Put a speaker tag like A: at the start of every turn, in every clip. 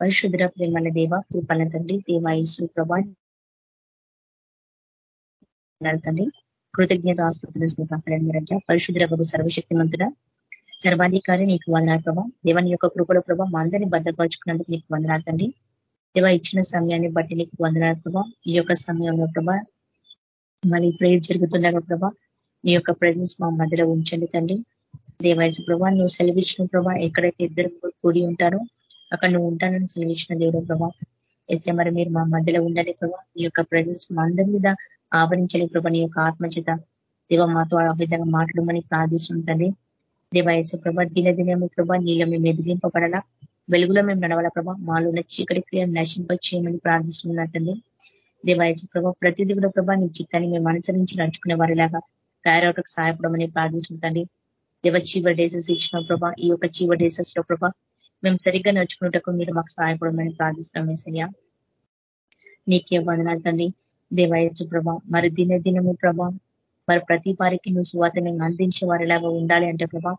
A: పరిశుద్ర ప్రేమల దేవ కృపల తండ్రి దేవాయసు ప్రభా. తండ్రి కృతజ్ఞత ఆస్తుతులు రజ. పరిశుద్ర ప్రభు సర్వశక్తి మంతుడ సర్వాధికారి నీకు వందనాలు ప్రభా. దేవాని యొక్క కృపల ప్రభా మా అందరినీ భద్రపరుచుకున్నందుకు నీకు వందనాలు తండ్రి. దేవ ఇచ్చిన సమయాన్ని బట్టి నీకు వందనాలు ప్రభా. ఈ యొక్క సమయంలో ప్రభా మళ్ళీ ప్రేయర్ జరుగుతుండగా ప్రభా నీ యొక్క ప్రజెన్స్ మా మధ్యలో ఉంచండి తండ్రి. దేవాయసు ప్రభా నువ్వు సెలవిచ్చిన ప్రభా ఎక్కడైతే ఇద్దరు కూడి ఉంటారో అక్కడ నువ్వు ఉంటానని సెలవిచ్చిన దేవుడు ప్రభా. ఎస్ఏ మరి మీరు మా మధ్యలో ఉండాలి ప్రభా. నీ యొక్క ప్రజెన్స్ మా అందరి మీద ఆవరించని ప్రభా. నీ యొక్క ఆత్మచిత దేవ మాతో ఆ విధంగా మాట్లాడమని ప్రార్థిస్తుంది తండ్రి. ఎస్ ప్రభా దినదినము ప్రభా నీలో మేము ఎదిగింపబడాలా. వెలుగులో మేము నడవాలా ప్రభా. మాలో చీకటి క్రియను నశింప చేయమని ప్రార్థిస్తున్నారు తండ్రి దేవాయసు ప్రభా ప్రతిదీ కూడా ప్రభా నీ చిత్తాన్ని మేము అనుసరించి నడుచుకునే వారిలాగా తయారవటకు సహాయపడమని ప్రార్థిస్తుంటండి దేవ చీవ డేసెస్ ఇచ్చిన ప్రభా. ఈ యొక్క చీవ డేసెస్లో ప్రభా మేము సరిగ్గా నడుచుకున్నటకు మీరు మాకు సహాయపడమని ప్రార్థిస్తున్నాం ఏసయ్యా. నీకే వందనాలు తండ్రి. దేవాయచు ప్రభా మరి దిన దినము ప్రభా మరి ప్రతి వారికి నువ్వు సువాత మేము అందించే వారిలాగా ఉండాలి అంటే ప్రభా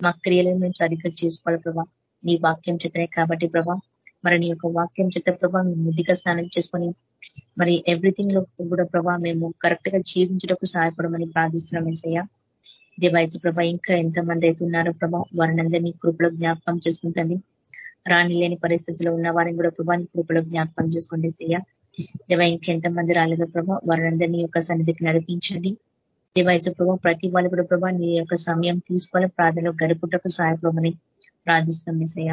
A: మా క్రియలను మేము సరిగ్గా చేసుకోవాలి ప్రభా. నీ వాక్యం చేతనే కాబట్టి ప్రభా మరి నీ యొక్క వాక్యం చేత ప్రభా మేము ముద్దిగా స్నానం చేసుకొని మరి ఎవ్రీథింగ్లో కూడా ప్రభా మేము కరెక్ట్గా జీవించడానికి సహాయపడమని ప్రార్థిస్తున్నాం ఏసయ్యా. దేవాయచు ప్రభా ఇంకా ఎంతమంది అయితే ఉన్నారో ప్రభా వారినందరినీ కృపలో జ్ఞాపకం చేసుకుంటండి. రాణి లేని పరిస్థితిలో ఉన్న వారిని కూడా ప్రభాని కృపలో జ్ఞాపకం చేసుకోండి సయ్య దేవ ఇంకెంతమంది రాలేదో ప్రభా వారినందరినీ యొక్క సన్నిధికి నడిపించండి. దేవాయచ ప్రభా ప్రతి వాళ్ళు కూడా ప్రభా నీ యొక్క సమయం తీసుకోవాలి ప్రార్థనలో గడుపుటకు సహాయపడమని ప్రార్థిస్తున్నాం మిసయ్య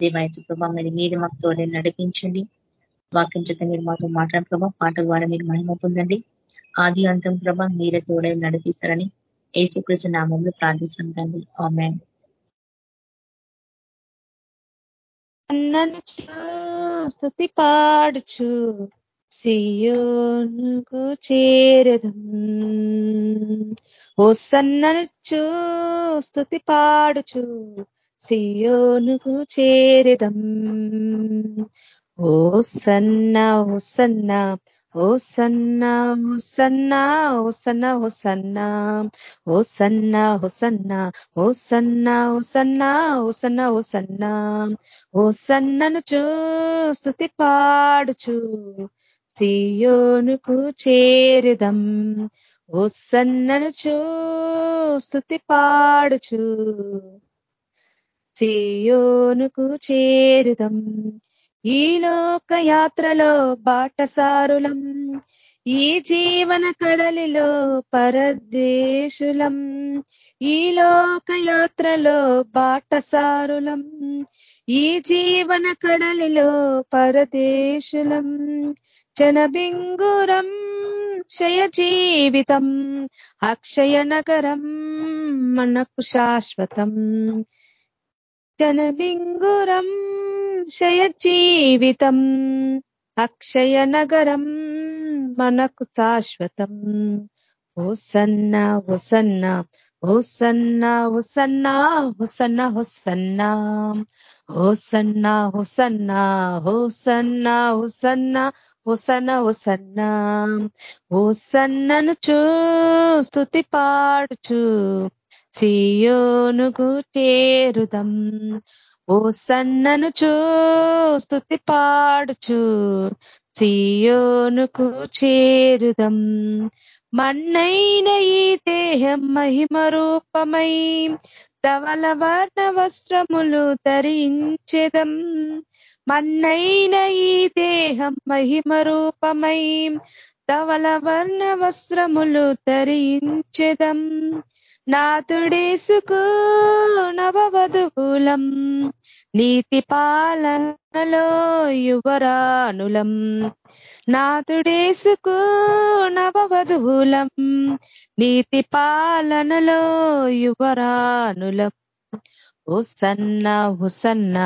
A: దేవాయచ ప్రభా మరి మీరు మాకు తోడే నడిపించండి. వాక్యం చేత మీరు మాతో మాట్లాడిన ప్రభా పాట ద్వారా మీరు మహిమ పొందండి. ఆది అంతం ప్రభా మీరే తోడే నడిపిస్తారని ఏసుకృష్ణ నామంలో ప్రార్థిస్తున్నాం తండ్రి. ఆమె
B: స్థుతి పాడుచు సియోనుకు చేరదం. ఓ సన్ననుచు స్థుతి పాడుచు సియోనుకు చేరదం. ఓ సన్న ఓ సన్న ఓ సన్న ఓ సన్న ఓ సన్న ఓ సన్న ఓ సన్న ఓ సన్న ఓ సన్న ఓ సన్న ఓ సన్న ఓ సన్న ఓ సన్నను చూస్తుతి పాడుచు సియోనుకు చేరుదం. ఓ సన్నను చూస్తుతి పాడుచు సియోనుకు చేరుదం. ఈ లోక యాత్రలో బాటసారులం ఈ జీవన కడలిలో పరదేశులం ఈ లోక యాత్రలో బాటసారులం ఈ జీవన కడలిలో పరదేశులం. జనబింగురం క్షయ జీవితం అక్షయ నగరం మనకు శాశ్వతం. జనబింగురం క్షయ జీవితం అక్షయ నగరం మనకు శాశ్వతం. ఓసన్న ఓసన్న ఓసన్న ఓసన్న హుసన్న హుసన్న హోసన్న హుసన్న హోసన్న హుసన్న హుసన్న హుసన్న హుసన్నను చూ స్థుతి పాడుచు సియోనుకు చేరుదం. ఓ సన్నను చూస్తుతి పాడుచు సియోనుకు చేరుదం. మన్నైన ఈ దేహం మహిమ రూపమై ధవల వర్ణ వస్త్రములు ధరించెదం. మన్నైన ఈ దేహం మహిమ రూపమై ధవల వర్ణ వస్త్రములు ధరించెదం. నాతుడేసుకు నవవధువులం నీతి పాలనలో యువరానులం నాతుడేసుకు నవవధువులం నీతి పాలనలో యువరానులం హుసన్న హుసన్న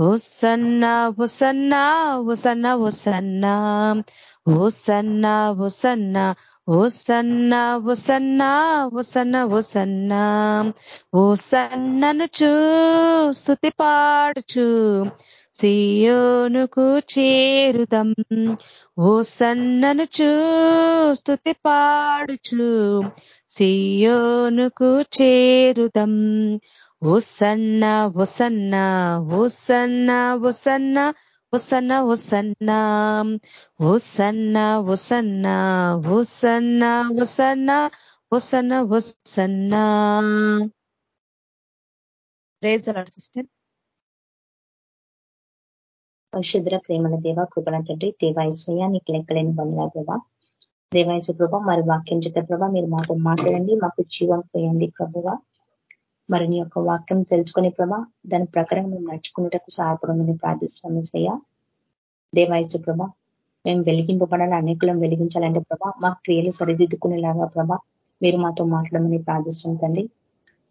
B: హుసన్న హుసన్న హుసన్న హుసన్న. ఓసన్న ఓసన్న ఓసన్న ఓసన్న ఓసన్న ఓసన్న ఓసన్నను చూ స్థుతి పాడుచు సియోనుకు చేరుదం. ఓసన్నను చూ స్థుతి పాడుచు సియోనుకు చేరుదం. ఓసన్న ఓసన్న hosanna hosanna hosanna hosanna hosanna hosanna hosanna హుసన్న. ఒసన్న సిస్టర్
A: పరిశుద్ర ప్రేమల దేవ కృపణ తండ్రి దేవాయసయ్య నీకు లెక్కలేని బంధుల దేవ. దేవాయసు ప్రభ మరి వాక్యం చేత ప్రభ మీరు మాతో మాట్లాడండి మాకు జీవం పోయండి ప్రభువ. మరి నీ యొక్క వాక్యం తెలుసుకునే ప్రభ దాని ప్రకారం మేము నడుచుకునేటకు సహాయపడమని ప్రార్థిస్తున్నాం సయ్య దేవాయచు ప్రభ మేము వెలిగింపబడాలి అనేకులను వెలిగించాలంటే ప్రభా మా క్రియలు సరిదిద్దుకునేలాగా ప్రభా మీరు మాతో మాట్లాడమని ప్రార్థిస్తున్నాం తండ్రి.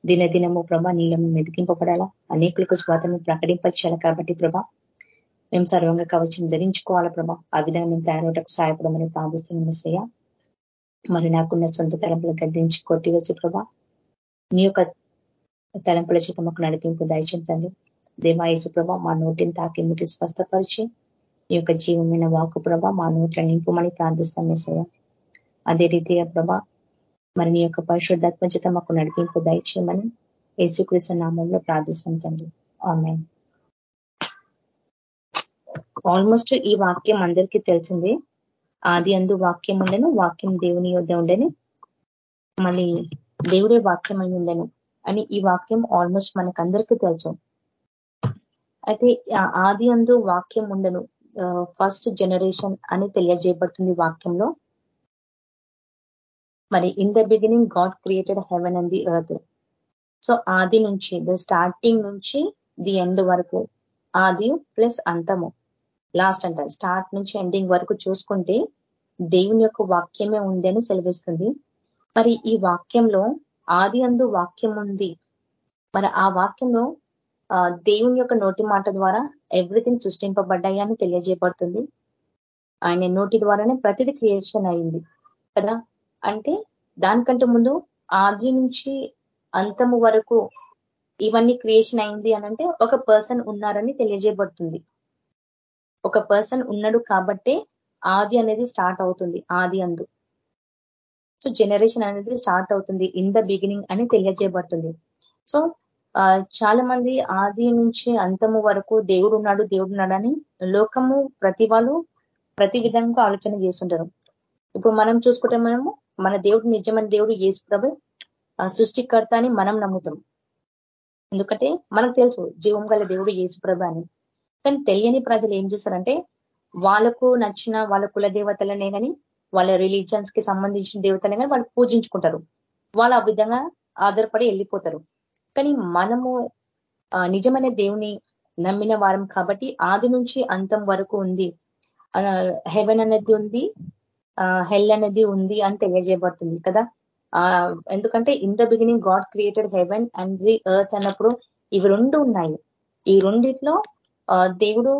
A: దినదినము ప్రభ నీళ్ళ మేము వెతికింపబడాలా అనేకులకు స్వాతంత్రం ప్రకటింపచేయాలి కాబట్టి ప్రభా మేము సర్వంగా కవచం ధరించుకోవాలా ప్రభా ఆ విధంగా మేము తయారవటకు సహాయపడమని ప్రార్థిస్తున్నాం సయ్య మరి నాకున్న సొంత తలంపులు గద్దించి కొట్టివేసి ప్రభా నీ యొక్క తలంపుల చేత మాకు నడిపింపు దయచించండి దేవాయసు ప్రభ మా నోటిని తాకి ముట్టి స్వస్థపరిచి ఈ యొక్క జీవమైన వాకు ప్రభ మా నోట్ల నింపుమని ప్రార్థిస్తాం మేసయ్య అదే రీతిగా ప్రభ మరి నీ యొక్క పరిశుద్ధాత్మ చేత మాకు నడిపింపు దయచేయమని యేసుకృష్ణ నామంలో ప్రార్థిస్తాం తండ్రి. ఆన్లైన్ ఆల్మోస్ట్ ఈ వాక్యం అందరికీ తెలిసింది. ఆది అందు వాక్యం ఉండను వాక్యం దేవుని యొద్ ఉండని. మళ్ళీ దేవుడే వాక్యం అయి ఉండను. అని ఈ వాక్యం ఆల్మోస్ట్ మనకు అందరికీ తెలుసు. అయితే ఆది అందు వాక్యం ఉండను. ఫస్ట్ జనరేషన్ అని తెలియజేయబడుతుంది వాక్యంలో. మరి in the beginning God created heaven and the earth so ఆది నుంచి ద స్టార్టింగ్ నుంచి ది ఎండ్ వరకు. ఆది ప్లస్ అంతము. లాస్ట్ అంట స్టార్ట్ నుంచి ఎండింగ్ వరకు చూసుకుంటే దేవుని యొక్క వాక్యమే ఉంది అని సెలవిస్తుంది. మరి ఈ వాక్యంలో ఆది అందు వాక్యం ఉంది మరి ఆ వాక్యంలో దేవుని యొక్క నోటి మాట ద్వారా ఎవ్రీథింగ్ సృష్టింపబడ్డాయి అని తెలియజేయబడుతుంది. ఆయన నోటి ద్వారానే ప్రతిది క్రియేషన్ అయింది. కదా? అంటే దానికంటే ముందు ఆది నుంచి అంతము వరకు ఇవన్నీ క్రియేషన్ అయింది అనంటే ఒక పర్సన్ ఉన్నారని తెలియజేయబడుతుంది. ఒక పర్సన్ ఉన్నాడు కాబట్టే ఆది అనేది స్టార్ట్ అవుతుంది ఆది అందు. సో జనరేషన్ అనేది స్టార్ట్ అవుతుంది ఇన్ ద బిగినింగ్ అని తెలియజేయబడుతుంది. సో చాలా మంది ఆది నుంచి అంతము వరకు దేవుడు ఉన్నాడు దేవుడు ఉన్నాడని లోకము ప్రతి వాళ్ళు ప్రతి విధంగా ఆలోచన చేస్తుంటారు. ఇప్పుడు మనం చూసుకుంటే మనము మన దేవుడు నిజమైన దేవుడు ఏసు ప్రభు సృష్టికర్త అని మనం నమ్ముతాం. ఎందుకంటే మనకు తెలుసు జీవం గల దేవుడు ఏసు అని. కానీ తెలియని ప్రజలు ఏం చేస్తారంటే వాళ్ళకు నచ్చిన వాళ్ళ కుల దేవతలనే కానీ వాళ్ళ రిలీజియన్స్కి సంబంధించిన దేవతలనే కానీ వాళ్ళు పూజించుకుంటారు. వాళ్ళు ఆ విధంగా ఆధారపడి వెళ్ళిపోతారు. కానీ మనము నిజమైన దేవుని నమ్మిన వారం కాబట్టి ఆది నుంచి అంతం వరకు ఉంది. హెవెన్ అనేది ఉంది హెల్ అనేది ఉంది అని తెలియజేయబడుతుంది కదా. ఎందుకంటే in the beginning God created heaven and the earth అన్నప్పుడు ఇవి రెండు ఉన్నాయి. ఈ రెండిట్లో దేవుడు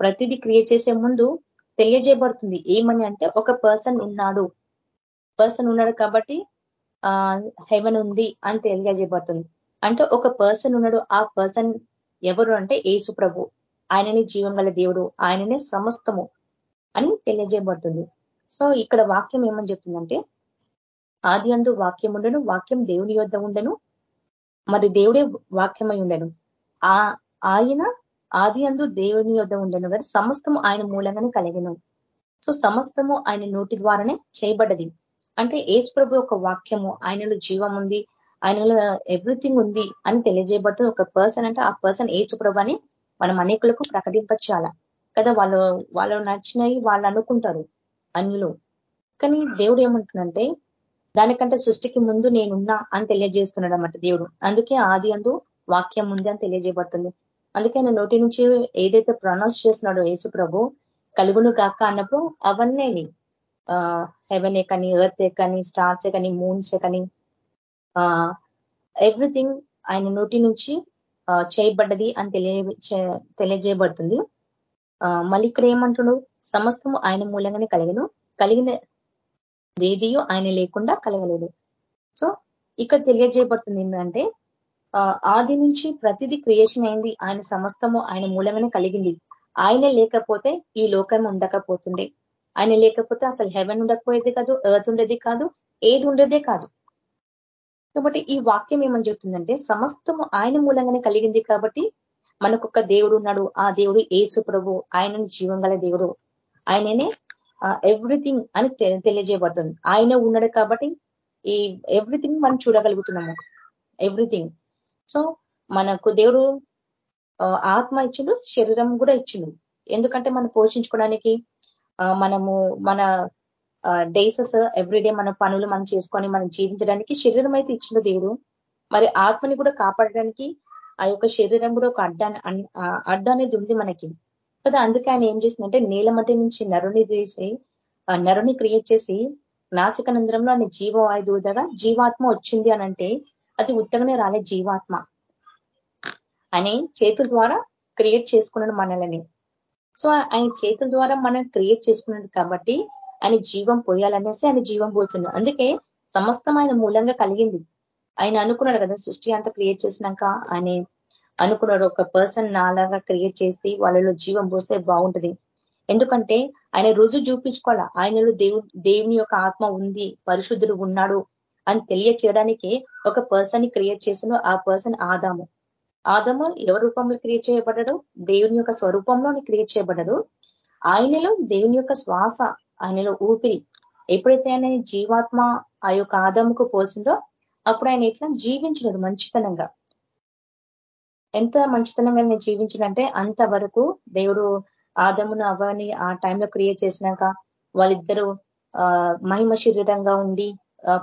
A: ప్రతిదీ క్రియేట్ చేసే ముందు తెలియజేయబడుతుంది. ఏమని అంటే ఒక పర్సన్ ఉన్నాడు. పర్సన్ ఉన్నాడు కాబట్టి ఆ హెవెన్ ఉంది అని తెలియజేయబడుతుంది. అంటే ఒక పర్సన్ ఉన్నాడు. ఆ పర్సన్ ఎవరు అంటే ఏసు ప్రభు. ఆయనని జీవం గల దేవుడు. ఆయననే సమస్తము అని తెలియజేయబడుతుంది. సో ఇక్కడ వాక్యం ఏమని చెప్తుందంటే ఆది అందు వాక్యం ఉండను వాక్యం దేవుని యొద్ ఉండను మరి దేవుడే వాక్యమై ఉండను. ఆ ఆయన ఆది అందు దేవుని యొద్ ఉండను కదా సమస్తము ఆయన మూలంగానే కలిగిన. సో సమస్తము ఆయన నోటి ద్వారానే చేయబడ్డది. అంటే ఏజ్ ప్రభు ఒక వాక్యము ఆయనలో జీవం ఉంది ఆయనలో ఎవ్రీథింగ్ ఉంది అని తెలియజేయబడుతుంది ఒక పర్సన్ అంటే ఆ పర్సన్ ఏజ్ ప్రభు అని మనం అనేకులకు ప్రకటించాల కదా వాళ్ళు వాళ్ళు నచ్చినవి వాళ్ళు అనుకుంటారు అన్యులు. కానీ దేవుడు ఏమంటుందంటే దానికంటే సృష్టికి ముందు నేనున్నా అని తెలియజేస్తున్నాడు అన్నమాట దేవుడు. అందుకే ఆది అందు వాక్యం ఉంది అని తెలియజేయబడుతుంది. అందుకే ఆయన నోటి నుంచి ఏదైతే ప్రొనౌన్స్ చేస్తున్నాడో యేసు ప్రభు కలుగును కాక అన్నప్పుడు అవన్నీ హెవెనే కానీ ఎర్త్ కానీ స్టార్సే కానీ మూన్సే కానీ ఎవ్రీథింగ్ ఆయన నోటి నుంచి చేయబడ్డది అని తెలియ తెలియజేయబడుతుంది. మళ్ళీ ఇక్కడ ఏమంటున్నాడు? సమస్తము ఆయన మూలంగానే కలిగిన. కలిగిన ఏదియో ఆయన లేకుండా కలగలేదు. సో ఇక్కడ తెలియజేయబడుతుంది ఏంటంటే ఆది నుంచి ప్రతిదీ క్రియేషన్ అయింది. ఆయన సమస్తము ఆయన మూలంగానే కలిగింది. ఆయన లేకపోతే ఈ లోకం ఉండకపోతుండే. ఆయన లేకపోతే అసలు హెవెన్ ఉండకపోయేది కాదు ఎర్త్ ఉండేది కాదు ఏది ఉండేదే కాదు. కాబట్టి ఈ వాక్యం ఏమని చెప్తుందంటే సమస్తము ఆయన మూలంగానే కలిగింది కాబట్టి మనకు ఒక దేవుడు ఉన్నాడు. ఆ దేవుడు ఏసు ప్రభు. ఆయన జీవం దేవుడు. ఆయననే ఎవ్రీథింగ్ అని తెలియజేయబడుతుంది. ఆయన ఉన్నాడు కాబట్టి ఈ ఎవ్రీథింగ్ మనం చూడగలుగుతున్నాము. ఎవ్రీథింగ్ సో మనకు దేవుడు ఆత్మ ఇచ్చిండు శరీరం కూడా ఇచ్చిండు ఎందుకంటే మనం పోషించుకోవడానికి మనము మన డేసెస్ ఎవ్రీడే మన పనులు మనం చేసుకొని మనం జీవించడానికి శరీరం అయితే ఇచ్చిండు దేవుడు. మరి ఆత్మని కూడా కాపాడడానికి ఆ యొక్క శరీరం కూడా ఒక అడ్డా అడ్డ అనేది ఉంది మనకి. కదా అందుకే ఆయన ఏం చేసిందంటే నేల మధ్య నుంచి నరుని తీసి నరుని క్రియేట్ చేసి నాసిక నంద్రంలో ఆయన జీవవాయుదూదగా జీవాత్మ వచ్చింది అనంటే అది ఉత్తగానే రాలే జీవాత్మ. అని చేతుల ద్వారా క్రియేట్ చేసుకున్నాడు మనల్ని. సో ఆయన చేతుల ద్వారా మనం క్రియేట్ చేసుకున్నాడు కాబట్టి ఆయన జీవం పోయాలనేసి ఆయన జీవం పోతున్నాడు అందుకే సమస్తం ఆయన మూలంగా కలిగింది. ఆయన అనుకున్నాడు కదా సృష్టి అంతా క్రియేట్ చేసినాక ఆయన అనుకున్నాడు ఒక పర్సన్ నాలాగా క్రియేట్ చేసి వాళ్ళలో జీవం పోస్తే బాగుంటది. ఎందుకంటే ఆయన రుజు చూపించుకోవాలా? ఆయనలో దేవు దేవుని యొక్క ఆత్మ ఉంది పరిశుద్ధుడు ఉన్నాడు అని తెలియచేయడానికి ఒక పర్సన్ని క్రియేట్ చేసిన ఆ పర్సన్ ఆదాము. ఆదము ఎవరి రూపంలో క్రియేట్ చేయబడ్డాడు? దేవుని యొక్క స్వరూపంలో క్రియేట్ చేయబడ్డాడు. ఆయనలో దేవుని యొక్క శ్వాస ఆయనలో ఊపిరి ఎప్పుడైతే ఆయన జీవాత్మ ఆ యొక్క ఆదముకు పోసిందో అప్పుడు ఆయన ఎట్లా? జీవించినాడు మంచితనంగా. ఎంత మంచితనంగా నేను జీవించినంటే అంతవరకు దేవుడు ఆదమును అవ్వని ఆ టైంలో క్రియేట్ చేసినాక వాళ్ళిద్దరూ మహిమ శరీరంగా ఉండి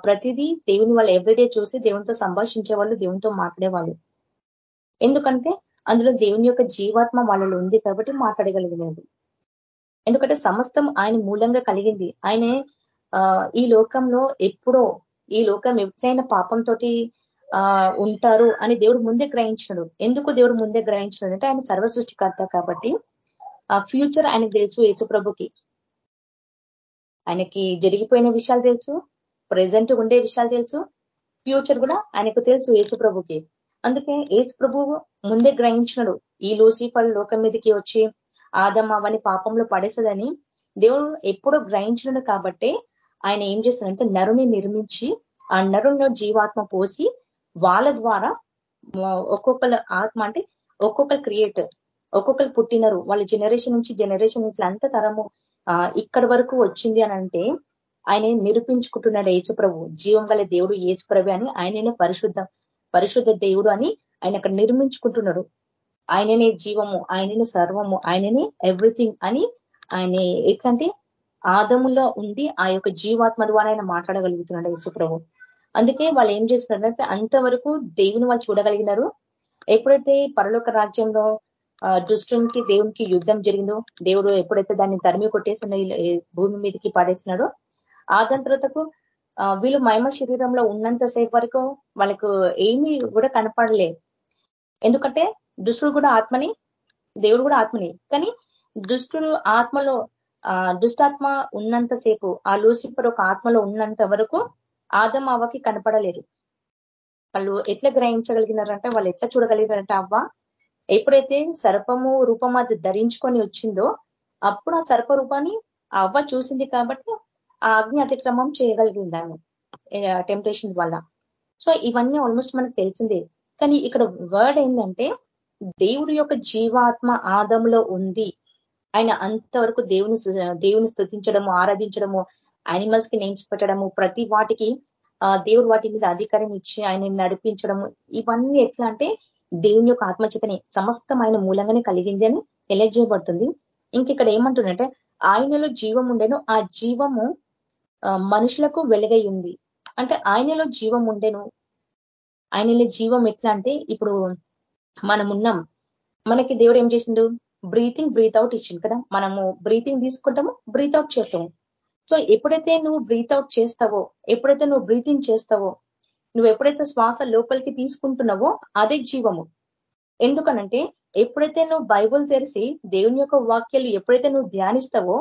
A: ప్రతిదీ దేవుని వాళ్ళు ఎవ్రీడే చూసి దేవునితో సంభాషించే వాళ్ళు దేవునితో మాట్లాడేవాళ్ళు. ఎందుకంటే అందులో దేవుని యొక్క జీవాత్మ వాళ్ళలో ఉంది కాబట్టి మాట్లాడగలిగినది. ఎందుకంటే సమస్తం ఆయన మూలంగా కలిగింది. ఆయన ఈ లోకంలో ఎప్పుడో ఈ లోకం ఎప్పుడైనా పాపంతో ఉంటారు అని దేవుడు ముందే గ్రహించినాడు. ఎందుకు దేవుడు ముందే గ్రహించినాడు అంటే ఆయన సర్వ సృష్టికర్త కాబట్టి ఆ ఫ్యూచర్ ఆయనకు తెలుసు యేసుప్రభుకి. ఆయనకి జరిగిపోయిన విషయాలు తెలుసు. ప్రజెంట్ ఉండే విషయాలు తెలుసు. ఫ్యూచర్ కూడా ఆయనకు తెలుసు యేసుప్రభుకి అందుకే యేసు ప్రభువు ముందే గ్రహించినడు. ఈ లూసిఫర్ లోకం మీదకి వచ్చి ఆదం అవని పాపంలో పడేసదని దేవుడు ఎప్పుడో గ్రహించినడు కాబట్టి ఆయన ఏం చేస్తాడంటే నరుని నిర్మించి ఆ నరుల్లో జీవాత్మ పోసి వాళ్ళ ద్వారా ఒక్కొక్కరు ఆత్మ అంటే ఒక్కొక్కరు క్రియేట్ ఒక్కొక్కరు పుట్టినరు. వాళ్ళ జనరేషన్ నుంచి జనరేషన్ నుంచి అంత తరము ఇక్కడ వరకు వచ్చింది అని అంటే ఆయన నిరూపించుకుంటున్నాడు యేసుప్రభు జీవం గల దేవుడు యేసుప్రభు అని ఆయననే పరిశుద్ధ పరిశుద్ధ దేవుడు అని ఆయన అక్కడ నిర్మించుకుంటున్నాడు. ఆయననే జీవము ఆయననే సర్వము ఆయననే ఎవ్రీథింగ్ అని ఆయన ఎట్లంటే ఆదములో ఉండి ఆ యొక్క జీవాత్మ ద్వారా ఆయన మాట్లాడగలుగుతున్నాడు యేసుప్రభు అందుకే వాళ్ళు ఏం చేస్తున్నారంటే అంతవరకు దేవుని వాళ్ళు చూడగలిగినారు. ఎప్పుడైతే పరలోక రాజ్యంలో దుష్టునికి దేవునికి యుద్ధం జరిగిందో దేవుడు ఎప్పుడైతే దాన్ని తరిమి కొట్టేసిన భూమి మీదకి పాడేస్తున్నాడో ఆ తర్వాతకు వీళ్ళు మహిమ శరీరంలో ఉన్నంత సేపు వరకు వాళ్ళకు ఏమీ కూడా కనపడలే ఎందుకంటే దుష్టుడు కూడా ఆత్మని దేవుడు కూడా ఆత్మని. కానీ దుష్టుడు ఆత్మలో దుష్టాత్మ ఉన్నంత సేపు ఆ లూసిఫర్ ఒక ఆత్మలో ఉన్నంత వరకు ఆదం అవ్వకి కనపడలేరు వాళ్ళు ఎట్లా గ్రహించగలిగినారంటే వాళ్ళు ఎట్లా చూడగలిగినారంటే అవ్వ ఎప్పుడైతే సర్పము రూపం అది ధరించుకొని వచ్చిందో అప్పుడు ఆ సర్ప రూపాన్ని అవ్వ చూసింది కాబట్టి ఆ అగ్ని అతిక్రమం చేయగలిగింది టెంప్టేషన్ వల్ల. సో ఇవన్నీ ఆల్మోస్ట్ మనకు తెలిసిందే. కానీ ఇక్కడ వర్డ్ ఏంటంటే దేవుడి యొక్క జీవాత్మ ఆదంలో ఉంది. ఆయన అంతవరకు దేవుని దేవుని స్థుతించడము ఆరాధించడము యానిమల్స్కి నేర్చిపెట్టడము పెట్టడము ప్రతి వాటికి దేవుడు వాటి మీద అధికారం ఇచ్చి ఆయన నడిపించడము ఇవన్నీ ఎట్లా అంటే దేవుని యొక్క ఆత్మచేతని సమస్తం ఆయన మూలంగానే కలిగింది అని తెలియజేయబడుతుంది. ఇంక ఇక్కడ ఏమంటుందంటే ఆయనలో జీవం ఉండేను ఆ జీవము మనుషులకు వెలుగై ఉంది. అంటే ఆయనలో జీవం ఉండేను. ఆయనలో జీవం ఎట్లా అంటే ఇప్పుడు మనం ఉన్నాం మనకి దేవుడు ఏం చేసిండు? బ్రీతింగ్ బ్రీత్ అవుట్ ఇచ్చింది కదా. మనము బ్రీతింగ్ తీసుకుంటాము బ్రీత్ అవుట్ చేస్తాము. సో ఎప్పుడైతే నువ్వు బ్రీత్ అవుట్ చేస్తావో ఎప్పుడైతే నువ్వు బ్రీతింగ్ చేస్తావో నువ్వు ఎప్పుడైతే శ్వాస లోపలికి తీసుకుంటున్నావో అదే జీవము. ఎందుకనంటే ఎప్పుడైతే నువ్వు బైబుల్ తెరిసి దేవుని యొక్క వాక్యాలు ఎప్పుడైతే నువ్వు ధ్యానిస్తావో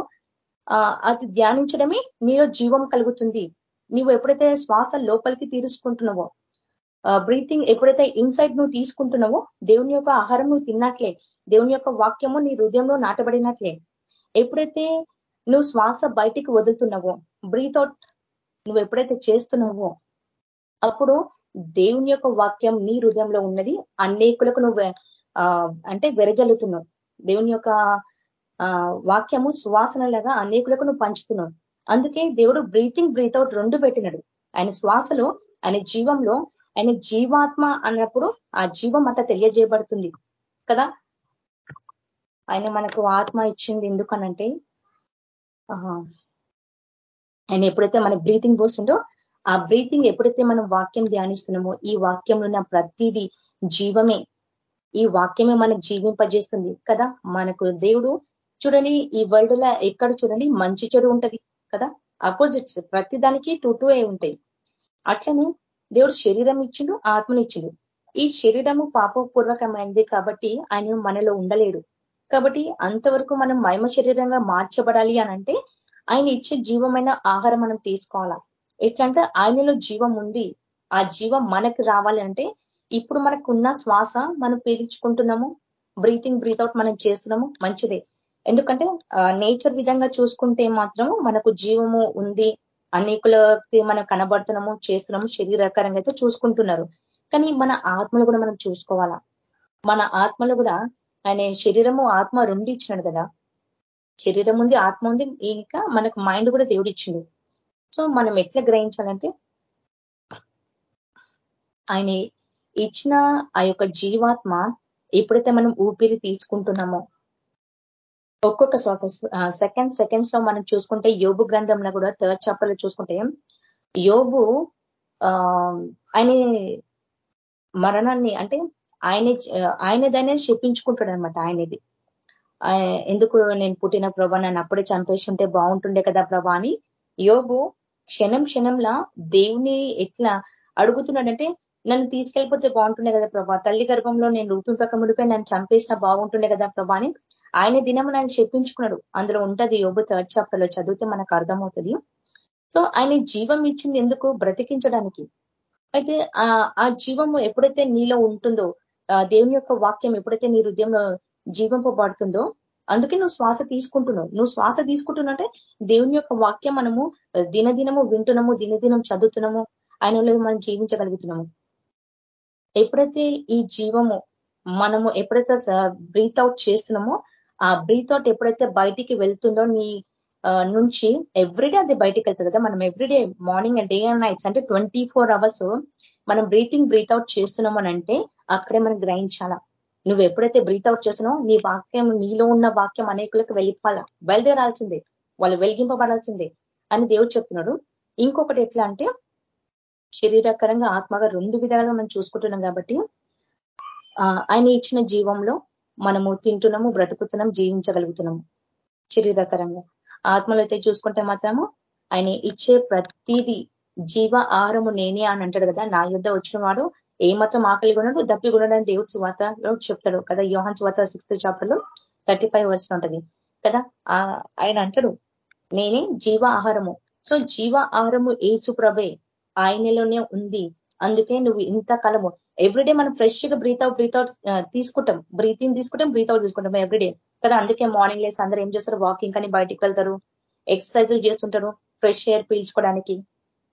A: అది ధ్యానించడమే నీలో జీవం కలుగుతుంది. నువ్వు ఎప్పుడైతే శ్వాస లోపలికి తీర్చుకుంటున్నావో బ్రీతింగ్ ఎప్పుడైతే ఇన్సైడ్ నువ్వు తీసుకుంటున్నావో దేవుని యొక్క ఆహారం నువ్వు తిన్నట్లే. దేవుని యొక్క వాక్యము నీ హృదయంలో నాటబడినట్లే. ఎప్పుడైతే నువ్వు శ్వాస బయటికి వదులుతున్నావో బ్రీత్ అవుట్ నువ్వు ఎప్పుడైతే చేస్తున్నావో అప్పుడు దేవుని యొక్క వాక్యం నీ హృదయంలో ఉన్నది. అనేకులకు నువ్వు అంటే వెరజల్లుతున్నావు. దేవుని యొక్క వాక్యము సువాసనలాగా అనేకులకు నువ్వు పంచుతున్నావు అందుకే దేవుడు బ్రీతింగ్ బ్రీత్ అవుట్ రెండు పెట్టినాడు. ఆయన శ్వాసలో ఆయన జీవంలో ఆయన జీవాత్మ అన్నప్పుడు ఆ జీవం అంతా తెలియజేయబడుతుంది. కదా? ఆయన మనకు ఆత్మ ఇచ్చింది ఎందుకనంటే ఆయన ఎప్పుడైతే మన బ్రీతింగ్ పోసిండో ఆ బ్రీతింగ్ ఎప్పుడైతే మనం వాక్యం ధ్యానిస్తున్నామో ఈ వాక్యంలో ఉన్న ప్రతిదీ జీవమే. ఈ వాక్యమే మనకు జీవింపజేస్తుంది. కదా? మనకు దేవుడు చూడండి ఈ వరల్డ్లో ఎక్కడ చూడండి మంచి చెడు ఉంటది కదా? అపోజిట్స్ ప్రతి దానికి టూ టూ ఏ ఉంటాయి. అట్లనే దేవుడు శరీరం ఇచ్చిండు ఆత్మనిచ్చిండు ఈ శరీరము పాపపూర్వకమైనది కాబట్టి ఆయన మనలో ఉండలేడు. కాబట్టి అంతవరకు మనం మహిమ శరీరంగా మార్చబడాలి అనంటే ఆయన ఇచ్చే జీవమైన ఆహారం మనం తీసుకోవాలా? ఎట్లంటే ఆయనలో జీవం ఉంది. ఆ జీవం మనకు రావాలి అంటే ఇప్పుడు మనకున్న శ్వాస మనం పీల్చుకుంటున్నాము బ్రీతింగ్ బ్రీత్ అవుట్ మనం చేస్తున్నాము మంచిదే. ఎందుకంటే నేచర్ విధంగా చూసుకుంటే మాత్రం మనకు జీవము ఉంది అనేకులకి మనం కనబడుతున్నాము చేస్తున్నాము శరీరకరంగా అయితే చూసుకుంటున్నారు. కానీ మన ఆత్మలు కూడా మనం చూసుకోవాలా? మన ఆత్మలు కూడా ఆయన శరీరము ఆత్మ రెండు ఇచ్చినాడు కదా. శరీరం ఉంది ఆత్మ ఉంది ఇంకా మనకు మైండ్ కూడా దేవుడు ఇచ్చిండు. సో మనం ఎట్లా గ్రహించాలంటే ఆయన ఇచ్చిన ఆ యొక్క జీవాత్మ ఎప్పుడైతే మనం ఊపిరి తీసుకుంటున్నామో ఒక్కొక్క సెకండ్ సెకండ్స్లో మనం చూసుకుంటే యోగు గ్రంథంలో కూడా థర్డ్ చాప్టర్లో చూసుకుంటే యోగు ఆయన మరణాన్ని అంటే ఆయన ఆయనదనే చూపించుకుంటాడు అనమాట ఆయనది ఎందుకు నేను పుట్టిన ప్రభా నన్ను అప్పుడే చంపేసి ఉంటే బాగుంటుండే కదా ప్రభా అని యోగు క్షణం క్షణంలా దేవుని ఎట్లా అడుగుతున్నాడంటే నన్ను తీసుకెళ్ళిపోతే బాగుంటుండే కదా ప్రభా తల్లి గర్భంలో నేను రూపింపక ముడిపోయి నన్ను చంపేసినా బాగుంటుండే కదా ప్రభా అని ఆయన దినం ఆయన చెప్పించుకున్నాడు. అందులో ఉంటది యోగు థర్డ్ చాప్టర్లో చదివితే మనకు అర్థమవుతుంది. సో ఆయన జీవం ఇచ్చింది ఎందుకు? బ్రతికించడానికి. అయితే ఆ జీవము ఎప్పుడైతే నీలో ఉంటుందో దేవుని యొక్క వాక్యం ఎప్పుడైతే నీ హృదయంలో జీవింపబడుతుందో అందుకే నువ్వు శ్వాస తీసుకుంటున్నావు. నువ్వు శ్వాస తీసుకుంటున్నంటే దేవుని యొక్క వాక్యం మనము దినదినము వింటున్నాము దినదినం చదువుతున్నాము ఆయనలో మనం జీవించగలుగుతున్నాము. ఎప్పుడైతే ఈ జీవము మనము ఎప్పుడైతే బ్రీత్ అవుట్ చేస్తున్నామో ఆ బ్రీత్ అవుట్ ఎప్పుడైతే బయటికి వెళ్తుందో నీ నుంచి ఎవ్రీడే అది బయటికి వెళ్తుంది కదా. మనం everyday morning day and nights అంటే ట్వంటీ అవర్స్ మనం బ్రీతింగ్ బ్రీత్ అవుట్ చేస్తున్నాం అంటే అక్కడే మనం గ్రహించాలా. నువ్వు ఎప్పుడైతే బ్రీత్ అవుట్ చేస్తున్నావు నీ వాక్యం నీలో ఉన్న వాక్యం అనేకులకు వెళ్ళిపోవాలా బయలుదేరాల్సిందే. వాళ్ళు వెలిగింపబడాల్సిందే అని దేవుడు చెప్తున్నాడు. ఇంకొకటి ఎట్లా అంటే శరీరకరంగా ఆత్మగా రెండు విధాలుగా మనం చూసుకుంటున్నాం కాబట్టి ఆయన ఇచ్చిన జీవంలో మనము తింటున్నాము బ్రతుకుతున్నాం జీవించగలుగుతున్నాము. శరీరకరంగా. ఆత్మలు అయితే చూసుకుంటే మాత్రము ఆయన ఇచ్చే ప్రతిదీ జీవ ఆహారము నేనే అని అంటాడు కదా నా యుద్ధ వచ్చిన వాడు ఏ మాత్రం ఆకలి కొనడు దప్పి కొనడని దేవుడు సువార్తలో చెప్తాడు కదా యోహన్ సువాత సిక్స్త్ చాప్టర్లో థర్టీ ఫైవ్ వర్స్ ఉంటది కదా ఆయన అంటాడు నేనే జీవ ఆహారము. సో జీవ ఆహారము ఏసు ప్రభే ఆయనలోనే ఉంది. అందుకే నువ్వు ఇంతకాలము ఎవ్రీడే మనం ఫ్రెష్గా బ్రీత్ అవుట్ బ్రీత్ అవుట్ తీసుకుంటాం. బ్రీతింగ్ తీసుకుంటాం బ్రీత్ అవుట్ తీసుకుంటాం ఎవ్రీడే కదా అందుకే మార్నింగ్ లేసి అందరూ ఏం చేస్తారు? వాకింగ్ కానీ బయటికి వెళ్తారు. ఎక్సర్సైజులు చేస్తుంటారు. ఫ్రెష్ ఎయిర్ పీల్చుకోవడానికి.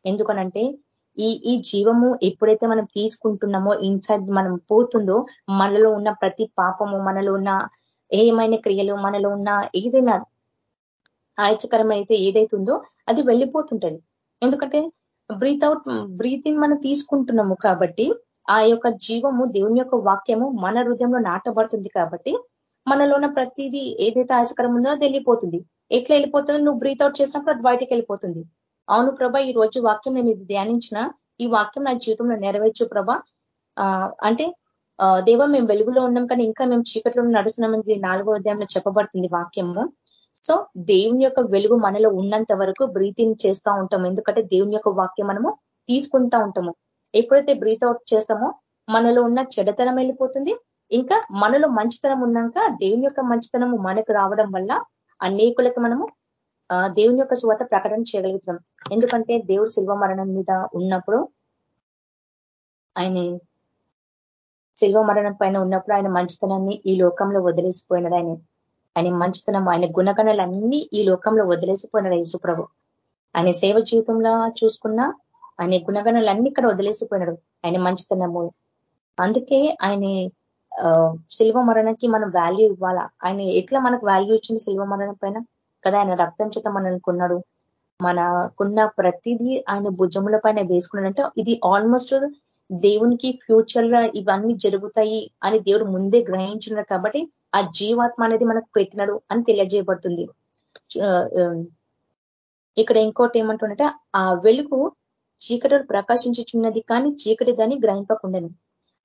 A: ఎందుకనంటే ఈ ఈ జీవము ఎప్పుడైతే మనం తీసుకుంటున్నామో ఇన్సైడ్ మనం పోతుందో మనలో ఉన్న ప్రతి పాపము మనలో ఉన్న ఏమైనా క్రియలు మనలో ఉన్న ఏదైనా ఆయచకరం అయితే ఏదైతుందో అది వెళ్ళిపోతుంటది. ఎందుకంటే బ్రీత్ అవుట్ బ్రీతింగ్ మనం తీసుకుంటున్నాము కాబట్టి ఆ యొక్క జీవము దేవుని యొక్క వాక్యము మన హృదయంలో నాటబడుతుంది కాబట్టి మనలో ఉన్న ప్రతిదీ ఏదైతే ఆశకరం ఉందో అది వెళ్ళిపోతుంది. ఎట్లా వెళ్ళిపోతుందో? నువ్వు బ్రీత్ అవుట్ చేసినప్పుడు అది బయటకు వెళ్ళిపోతుంది. అవును ప్రభా ఈ రోజు వాక్యం నేను ఇది ధ్యానించిన ఈ వాక్యం నా జీవితంలో నెరవేర్చు ప్రభా. అంటే దేవ మేము వెలుగులో ఉన్నాం కానీ ఇంకా మేము చీకట్లో నడుస్తున్నామని నాలుగో అధ్యాయంలో చెప్పబడుతుంది వాక్యము. సో దేవుని యొక్క వెలుగు మనలో ఉన్నంత వరకు బ్రీతింగ్ చేస్తూ ఉంటాం ఎందుకంటే దేవుని యొక్క వాక్యం మనము తీసుకుంటా ఉంటాము. ఎప్పుడైతే బ్రీత్ అవుట్ చేస్తామో మనలో ఉన్న చెడతనం వెళ్ళిపోతుంది. ఇంకా మనలో మంచితనం ఉన్నాక దేవుని యొక్క మంచితనము మనకు రావడం వల్ల అనేకులకు మనము దేవుని యొక్క శువత ప్రకటన చేయగలుగుతున్నాం ఎందుకంటే దేవుడు శిల్వ మరణం మీద ఉన్నప్పుడు ఆయన శిల్వ మరణం పైన ఉన్నప్పుడు ఆయన మంచితనాన్ని ఈ లోకంలో వదిలేసిపోయినాడు ఆయన. ఆయన మంచితనం ఆయన గుణగణలన్నీ ఈ లోకంలో వదిలేసిపోయినాడు యేసుప్రభు. ఆయన సేవ జీవితంలో చూసుకున్నా ఆయన గుణగణాలన్నీ ఇక్కడ వదిలేసిపోయినాడు ఆయన మంచితనము. అందుకే ఆయన శిల్వ మరణకి మనం వాల్యూ ఇవ్వాలా? ఆయన ఎట్లా మనకు వాల్యూ ఇచ్చింది శిల్వ మరణం పైన? కదా ఆయన రక్తం చేత మనల్ని కొన్నాడు. మనకున్న ప్రతిదీ ఆయన భుజముల పైన వేసుకున్నాడంటే ఇది ఆల్మోస్ట్ దేవునికి ఫ్యూచర్లో ఇవన్నీ జరుగుతాయి అని దేవుడు ముందే గ్రహించినాడు కాబట్టి ఆ జీవాత్మ అనేది మనకు పెట్టినాడు అని తెలియజేయబడుతుంది. ఇక్కడ ఇంకోటి ఏమంటుందంటే ఆ వెలుగు చీకటి ప్రకాశించుచున్నది కానీ చీకటి దాన్ని గ్రహింపకుండాను.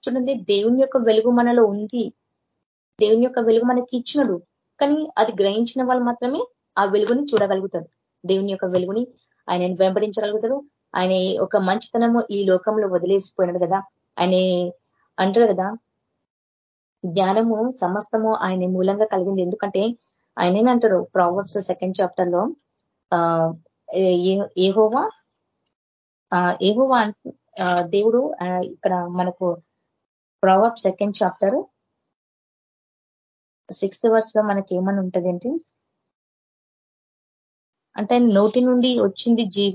A: చూడండి దేవుని యొక్క వెలుగు మనలో ఉంది. దేవుని యొక్క వెలుగు మనకి ఇచ్చినడు. కానీ అది గ్రహించిన వాళ్ళు మాత్రమే ఆ వెలుగుని చూడగలుగుతారు. దేవుని యొక్క వెలుగుని ఆయన వెంబడించగలుగుతారు ఆయన ఒక మంచితనము ఈ లోకంలో వదిలేసిపోయినాడు కదా. ఆయన అంటారు కదా జ్ఞానము సమస్తము ఆయన మూలంగా కలిగింది. ఎందుకంటే ఆయన ఏమంటారు ప్రావర్బ్స్ సెకండ్ చాప్టర్లో ఏహోవా ఏహోవా దేవుడు ఇక్కడ మనకు ప్రావబ్ సెకండ్ చాప్టర్ సిక్స్త్ వర్స్లో మనకి ఏమని ఉంటుందంటే అంటే ఆయన నోటి నుండి వచ్చింది జీవ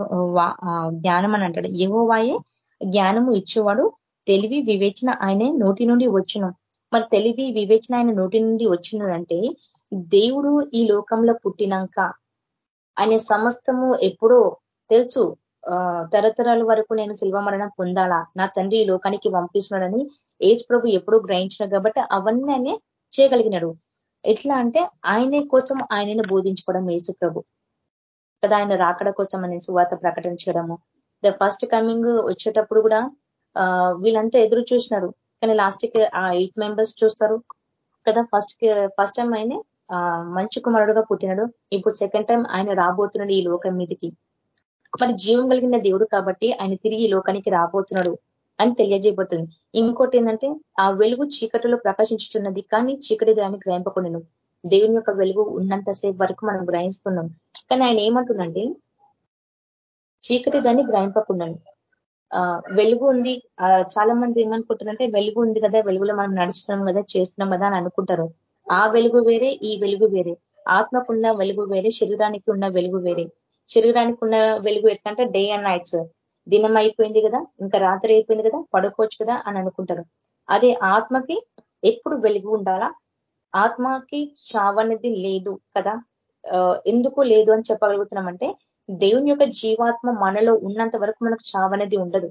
A: జ్ఞానం అని అంటాడు. ఏవోవాయే జ్ఞానము ఇచ్చేవాడు తెలివి వివేచన ఆయనే నోటి నుండి వచ్చిన. మరి తెలివి వివేచన ఆయన నోటి నుండి వచ్చినదంటే దేవుడు ఈ లోకంలో పుట్టినాక ఆయన సమస్తము ఎప్పుడో తెలుసు తరతరాల వరకు నేను శిల్వ మరణం పొందాలా? నా తండ్రి ఈ లోకానికి పంపిస్తున్నాడని ఏజ్ ప్రభు ఎప్పుడూ గ్రహించినాడు కాబట్టి అవన్నీ ఆయనే చేయగలిగినాడు. ఎట్లా అంటే ఆయనే కోసం ఆయనను బోధించుకోవడం ఏసు ప్రభు కదా ఆయన రాకడ కోసం అనే సువార్త ప్రకటించడము. ద ఫస్ట్ కమింగ్ వచ్చేటప్పుడు కూడా వీళ్ళంతా ఎదురు చూసినారు. కానీ లాస్ట్కి ఆ ఎయిట్ మెంబర్స్ చూస్తారు. కదా ఫస్ట్ ఫస్ట్ టైం ఆయన మంచి కుమారుడుగా పుట్టినాడు. ఇప్పుడు సెకండ్ టైం ఆయన రాబోతున్నాడు ఈ లోకం మీదకి. మరి జీవం కలిగిన దేవుడు కాబట్టి ఆయన తిరిగి ఈ లోకానికి రాబోతున్నాడు అని తెలియజేయబడుతుంది. ఇంకోటి ఏంటంటే ఆ వెలుగు చీకటిలో ప్రకాశించుతున్నది కానీ చీకటి దాన్ని గ్రహింపకుండా దేవుని యొక్క వెలుగు ఉన్నంతసేపు వరకు మనం గ్రహిస్తున్నాం. కానీ ఆయన ఏమంటుందంటే చీకటి దాన్ని గ్రహింపకున్నాను వెలుగు ఉంది. చాలా మంది ఏమనుకుంటారంటే వెలుగు ఉంది కదా వెలుగులో మనం నడుస్తున్నాం కదా చేస్తున్నాం కదా అని అనుకుంటారు. ఆ వెలుగు వేరే ఈ వెలుగు వేరే. ఆత్మకున్న వెలుగు వేరే శరీరానికి ఉన్న వెలుగు వేరే. శరీరానికి ఉన్న వెలుగు ఎట్లంటే డే అండ్ నైట్స్ దినం అయిపోయింది కదా ఇంకా రాత్రి అయిపోయింది కదా పడుకోవచ్చు కదా అని అనుకుంటారు. అదే ఆత్మకి ఎప్పుడు వెలుగు ఉండాలా? ఆత్మకి చావనేది లేదు కదా. ఎందుకు లేదు అని చెప్పగలుగుతున్నామంటే దేవుని యొక్క జీవాత్మ మనలో ఉన్నంత వరకు మనకు చావనేది ఉండదు.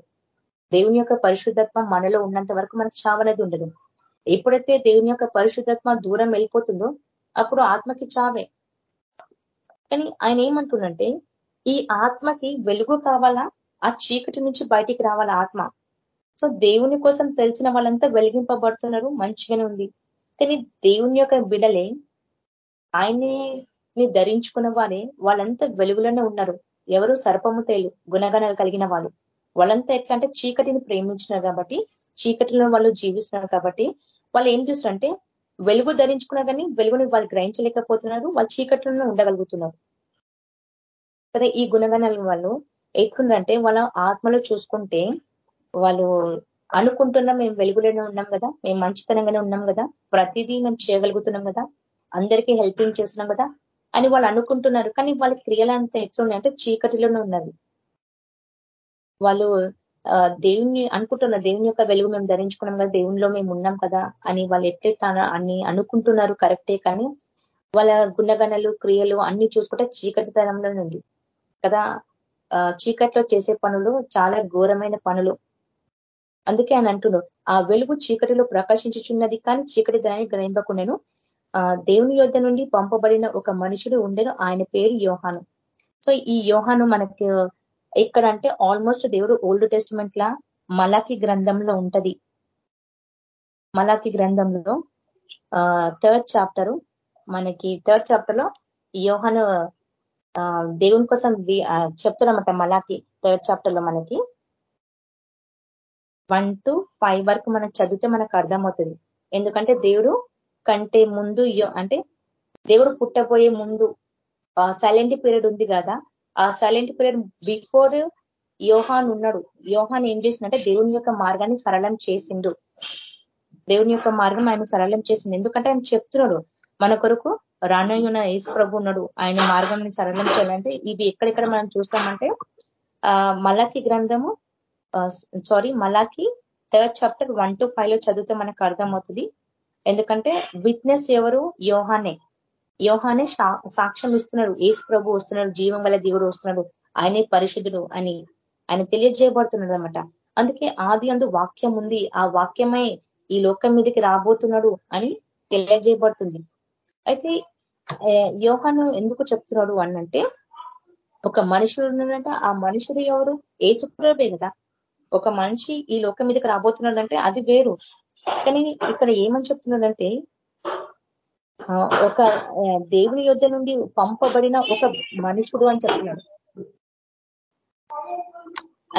A: దేవుని యొక్క పరిశుద్ధత్వం మనలో ఉన్నంత వరకు మనకు చావనేది ఉండదు. ఎప్పుడైతే దేవుని యొక్క పరిశుద్ధత్వ దూరం వెళ్ళిపోతుందో అప్పుడు ఆత్మకి చావే. కానీ ఆయన ఏమంటుండంటే ఈ ఆత్మకి వెలుగు కావాలా? ఆ చీకటి నుంచి బయటికి రావాలా ఆత్మ? సో దేవుని కోసం తెలిసిన వాళ్ళంతా వెలిగింపబడుతున్నారు మంచిగానే ఉంది. కానీ దేవుని యొక్క బిడలే ఆయన్ని ధరించుకున్న వారే వాళ్ళంతా వెలుగులోనే ఉన్నారు. ఎవరు సర్పము తేలు గుణగణాలు కలిగిన వాళ్ళు. వాళ్ళంతా ఎట్లా అంటే చీకటిని ప్రేమించినారు కాబట్టి చీకటిలో వాళ్ళు జీవిస్తున్నారు కాబట్టి వాళ్ళు ఏం చూస్తారంటే వెలుగు ధరించుకున్నారు కానీ వెలుగుని వాళ్ళు గ్రహించలేకపోతున్నారు వాళ్ళు చీకట్లోనే ఉండగలుగుతున్నారు. సరే ఈ గుణగణాల వాళ్ళు ఎట్లుందంటే వాళ్ళ ఆత్మలో చూసుకుంటే వాళ్ళు అనుకుంటున్నాం మేము వెలుగులోనే ఉన్నాం కదా మేము మంచితనంగానే ఉన్నాం కదా ప్రతిదీ మేము చేయగలుగుతున్నాం కదా అందరికీ హెల్పింగ్ చేస్తున్నాం కదా అని వాళ్ళు అనుకుంటున్నారు. కానీ వాళ్ళ క్రియలంతా ఎట్లున్నాయి అంటే చీకటిలోనే ఉన్నది వాళ్ళు దేవుని అనుకుంటున్న దేవుని యొక్క వెలుగు మేము ధరించుకున్నాం కదా దేవునిలో మేము ఉన్నాం కదా అని వాళ్ళు ఎట్లయితే అని అనుకుంటున్నారు కరెక్టే కానీ వాళ్ళ గుణగణలు క్రియలు అన్ని చూసుకుంటే చీకటి తరంలోనే ఉంది కదా. చీకట్లో చేసే పనులు చాలా ఘోరమైన పనులు. అందుకే ఆయన అంటున్నాడు. ఆ వెలుగు చీకటిలో ప్రకాశించుచున్నది కానీ చీకటి దాన్ని గ్రహింపకుండాను దేవుని యొద్ధ నుండి పంపబడిన ఒక మనుషుడు ఉండేను ఆయన పేరు యోహాను. సో ఈ యోహాను మనకు ఎక్కడ అంటే ఆల్మోస్ట్ దేవుడు ఓల్డ్ టెస్ట్మెంట్ లా మలాకి గ్రంథంలో ఉంటది. మలాకి గ్రంథంలో థర్డ్ చాప్టరు మనకి థర్డ్ చాప్టర్లో యోహాను దేవుని కోసం చెప్తారన్నమాట మలాకి థర్డ్ చాప్టర్లో మనకి. వన్ టు ఫైవ్ వరకు మనం చదివితే మనకు అర్థమవుతుంది. ఎందుకంటే దేవుడు కంటే ముందు అంటే దేవుడు పుట్టబోయే ముందు సైలెంట్ పీరియడ్ ఉంది కదా ఆ సైలెంట్ పీరియడ్ బిఫోర్ యోహాన్ ఉన్నాడు. యోహాన్ ఏం చేసిందంటే దేవుని యొక్క మార్గాన్ని సరళం చేసిండు. దేవుని యొక్క మార్గం ఆయన సరళం చేసిండు. ఎందుకంటే ఆయన చెప్తున్నాడు మన కొరకు రానయ్యున్న యేసు ప్రభు ఉన్నాడు. ఆయన మార్గం సరళం చేయాలంటే ఇవి ఎక్కడెక్కడ మనం చూస్తామంటే మలాకి గ్రంథము సారీ మలాకి థర్డ్ చాప్టర్ వన్ టు ఫైవ్లో చదివితే మనకు అర్థమవుతుంది. ఎందుకంటే విట్నెస్ ఎవరు? యోహానే. యోహానే సాక్ష్యం ఇస్తున్నాడు. ఏసు ప్రభు వస్తున్నాడు. జీవం వల్ల దేవుడు వస్తున్నాడు. ఆయనే పరిశుద్ధుడు అని ఆయన తెలియజేయబడుతున్నాడు అనమాట అందుకే ఆది అందు వాక్యం ఉంది. ఆ వాక్యమే ఈ లోకం మీదకి రాబోతున్నాడు అని తెలియజేయబడుతుంది. అయితే యోహాను ఎందుకు చెప్తున్నాడు అనంటే ఒక మనుషుడు ఉన్నదంటే ఆ మనుషుడు ఎవరు? ఏ చుప్పుడే కదా. ఒక మనిషి ఈ లోకం మీదకి రాబోతున్నాడంటే అది వేరు. కానీ ఇక్కడ ఏమని చెప్తున్నాడంటే ఒక దేవుని యుద్ధ నుండి పంపబడిన ఒక మనుషుడు అని చెప్తున్నాడు.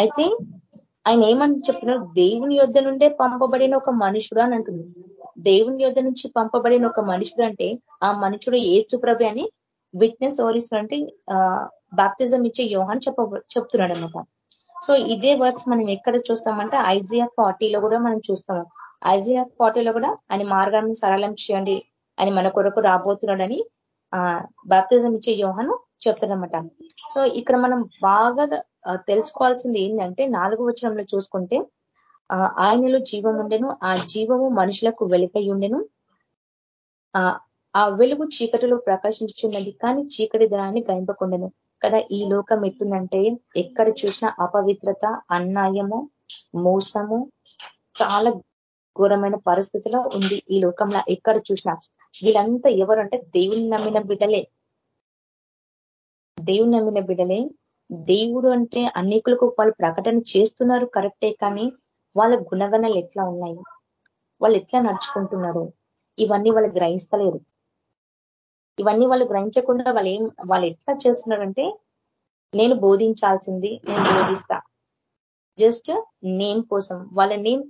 A: అయితే ఆయన ఏమని చెప్తున్నాడు? దేవుని యుద్ధ నుండే పంపబడిన ఒక మనుషుడు అని అంటున్నాడు దేవుని యుద్ధ నుంచి పంపబడిన ఒక మనుషుడు అంటే ఆ మనుషుడు ఏసుప్రభి అని విట్నెస్ అంటే బాప్తిజం ఇచ్చే యోహాన్ చెప్ప చెప్తున్నాడు అనమాట సో ఇదే వర్డ్స్ మనం ఎక్కడ చూస్తామంటే ఐజియా ఫార్టీలో కూడా మనం చూస్తాము. ఐజియా ఫార్టీలో కూడా ఆయన మార్గాన్ని సరళం చేయండి అని మన కొరకు రాబోతున్నాడని ఆ బాప్తిజం ఇచ్చే యోహను చెప్తాడనమాట సో ఇక్కడ మనం బాగా తెలుసుకోవాల్సింది ఏంటంటే నాలుగు వచనంలో చూసుకుంటే ఆయనలో జీవం ఉండెను ఆ జీవము మనుషులకు వెలుకై ఉండెను. ఆ వెలుగు చీకటిలో ప్రకాశించున్నది కానీ చీకటి ధనాన్ని గయింపకుండెను. కదా ఈ లోకం ఎట్టుందంటే ఎక్కడ చూసినా అపవిత్రత అన్యాయము మోసము చాలా ఘోరమైన పరిస్థితిలో ఉంది ఈ లోకంలో. ఎక్కడ చూసినా వీళ్ళంతా ఎవరు అంటే దేవుని నమ్మిన బిడ్డలే. దేవుని నమ్మిన బిడ్డలే. దేవుడు అంటే అనేకులకు వాళ్ళు ప్రకటన చేస్తున్నారు కరెక్టే కానీ వాళ్ళ గుణగణాలు ఎట్లా ఉన్నాయి? వాళ్ళు ఎట్లా నడుచుకుంటున్నారు? ఇవన్నీ వాళ్ళు గ్రహిస్తలేరు. ఇవన్నీ వాళ్ళు గ్రహించకుండా వాళ్ళు ఏం వాళ్ళు ఎట్లా చేస్తున్నారంటే నేను బోధించాల్సింది నేను బోధిస్తా. జస్ట్ నేమ్ కోసం వాళ్ళ నేమ్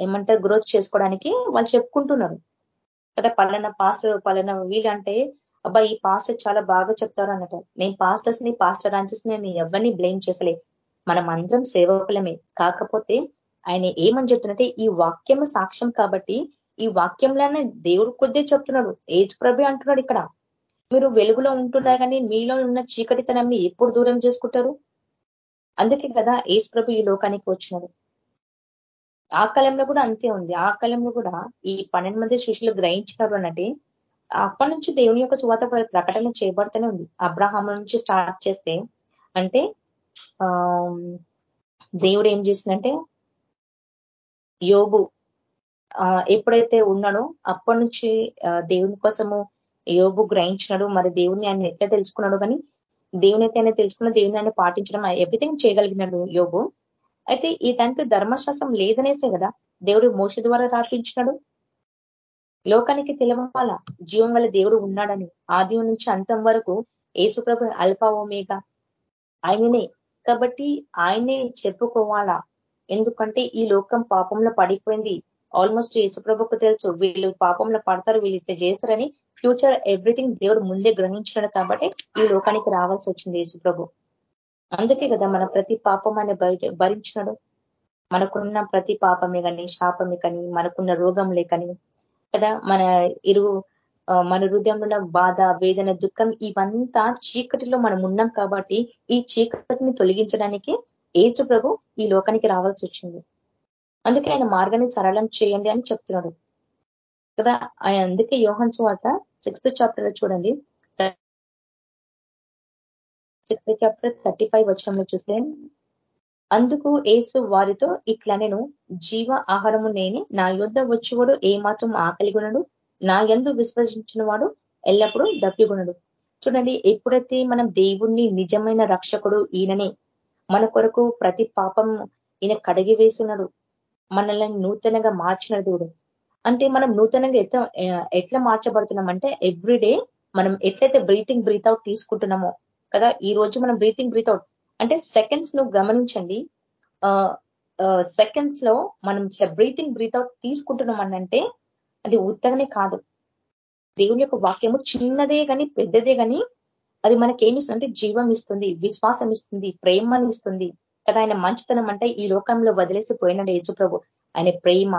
A: ఏమంటారు గ్రోత్ చేసుకోవడానికి వాళ్ళు చెప్పుకుంటున్నారు. కదా పలానా పాస్టర్ పలానా వీళ్ళంటే అబ్బా ఈ పాస్టర్ చాలా బాగా చెప్తారు అన్నట నేను పాస్టర్స్ని పాస్టర్ ఆన్సర్స్ నేను ఎవరిని బ్లేమ్ చేసలే మనం అందరం సేవకులమే. కాకపోతే ఆయన ఏమని చెప్తున్నట్టే ఈ వాక్యం సాక్ష్యం కాబట్టి ఈ వాక్యంలోనే దేవుడు కొద్దే చెప్తున్నాడు. ఏజ్ ప్రభి అంటున్నాడు ఇక్కడ. మీరు వెలుగులో ఉంటున్నారు కానీ మీలో ఉన్న చీకటితనాన్ని ఎప్పుడు దూరం చేసుకుంటారు? అందుకే కదా ఏజ్ ప్రభు ఈ లోకానికి వచ్చినాడు. ఆ కాలంలో కూడా అంతే ఉంది. ఆ కాలంలో కూడా ఈ పన్నెండు మంది శిష్యులు గ్రహించినారు అన్నట్టే అప్పటి నుంచి దేవుని యొక్క సువాత ప్రకటన చేయబడుతూనే ఉంది. అబ్రహాం నుంచి స్టార్ట్ చేస్తే అంటే దేవుడు ఏం చేసిందంటే యోగు ఎప్పుడైతే ఉన్నాడో అప్పటి నుంచి దేవుని కోసము యోగు గ్రహించినాడు. మరి దేవుని ఆయన ఎట్లా తెలుసుకున్నాడు కానీ దేవుని అయితే ఆయన తెలుసుకున్న దేవుని ఆయన పాటించడం ఎవ్రీథింగ్ చేయగలిగినాడు యోగు అయితే ఈ తండ్రి ధర్మశాస్త్రం లేదనేసే కదా దేవుడు మోస ద్వారా రాపించినాడు? లోకానికి తెలవాల జీవం వల్ల దేవుడు ఉన్నాడని? ఆది నుంచి అంతం వరకు ఏసుప్రభు అల్ఫా ఓమేగా ఆయననే. కాబట్టి ఆయనే చెప్పుకోవాలా? ఎందుకంటే ఈ లోకం పాపంలో పడిపోయింది. ఆల్మోస్ట్ యేసుప్రభుకు తెలుసు. వీళ్ళు పాపంలో పడతారు వీళ్ళు ఇట్లా చేస్తారని ఫ్యూచర్ ఎవ్రీథింగ్ దేవుడు ముందే గ్రహించినాడు కాబట్టి ఈ లోకానికి రావాల్సి వచ్చింది యేసుప్రభు అందుకే కదా మన ప్రతి పాపం అనే భరించినాడు. మనకున్న ప్రతి పాపమే కానీ శాపమే కానీ మనకున్న రోగంలే కానీ కదా మన ఇరుగు మన హృదయంలో బాధ వేదన దుఃఖం ఇవంతా చీకటిలో మనం ఉన్నాం కాబట్టి ఈ చీకటిని తొలగించడానికి ఏచు ప్రభు ఈ లోకానికి రావాల్సి వచ్చింది. అందుకే ఆయన మార్గాన్ని సరళం చేయండి అని చెప్తున్నాడు. కదా ఆయన అందుకే యోహన్ చోట సిక్స్త్ చాప్టర్ చూడండి. చాప్టర్ థర్టీ ఫైవ్ వచ్చంలో చూస్తే అందుకు ఏసు వారితో ఇట్లా నేను జీవ ఆహారము నేని నా యుద్ధ వచ్చేవాడు ఏమాత్రం ఆకలిగొనడు నా ఎందు విశ్వసించిన వాడు ఎల్లప్పుడూ దప్పిగొనడు చూడండి ఎప్పుడైతే మనం దేవుణ్ణి నిజమైన రక్షకుడు ఈయననే మన కొరకు ప్రతి పాపం ఈయన కడిగి వేసినాడు మనల్ని నూతనంగా మార్చిన దేవుడు. అంటే మనం నూతనంగా ఎట్లా ఎట్లా మార్చబడుతున్నాం అంటే ఎవ్రీడే మనం ఎట్లయితే బ్రీతింగ్ బ్రీత్ అవుట్ తీసుకుంటున్నామో కదా ఈ రోజు మనం బ్రీతింగ్ బ్రీత్ అవుట్ అంటే సెకండ్స్ నువ్వు గమనించండి. సెకండ్స్లో మనం బ్రీతింగ్ బ్రీత్ అవుట్ తీసుకుంటున్నాం అంటే అది ఉత్తగనే కాదు. దేవుని యొక్క వాక్యము చిన్నదే కానీ పెద్దదే కానీ అది మనకేమిస్తుంది అంటే జీవం ఇస్తుంది విశ్వాసం ఇస్తుంది ప్రేమని ఇస్తుంది. కదా ఆయన మంచితనం అంటే ఈ లోకంలో వదిలేసి పోయినాడు యేసుప్రభు. ఆయన ప్రేమ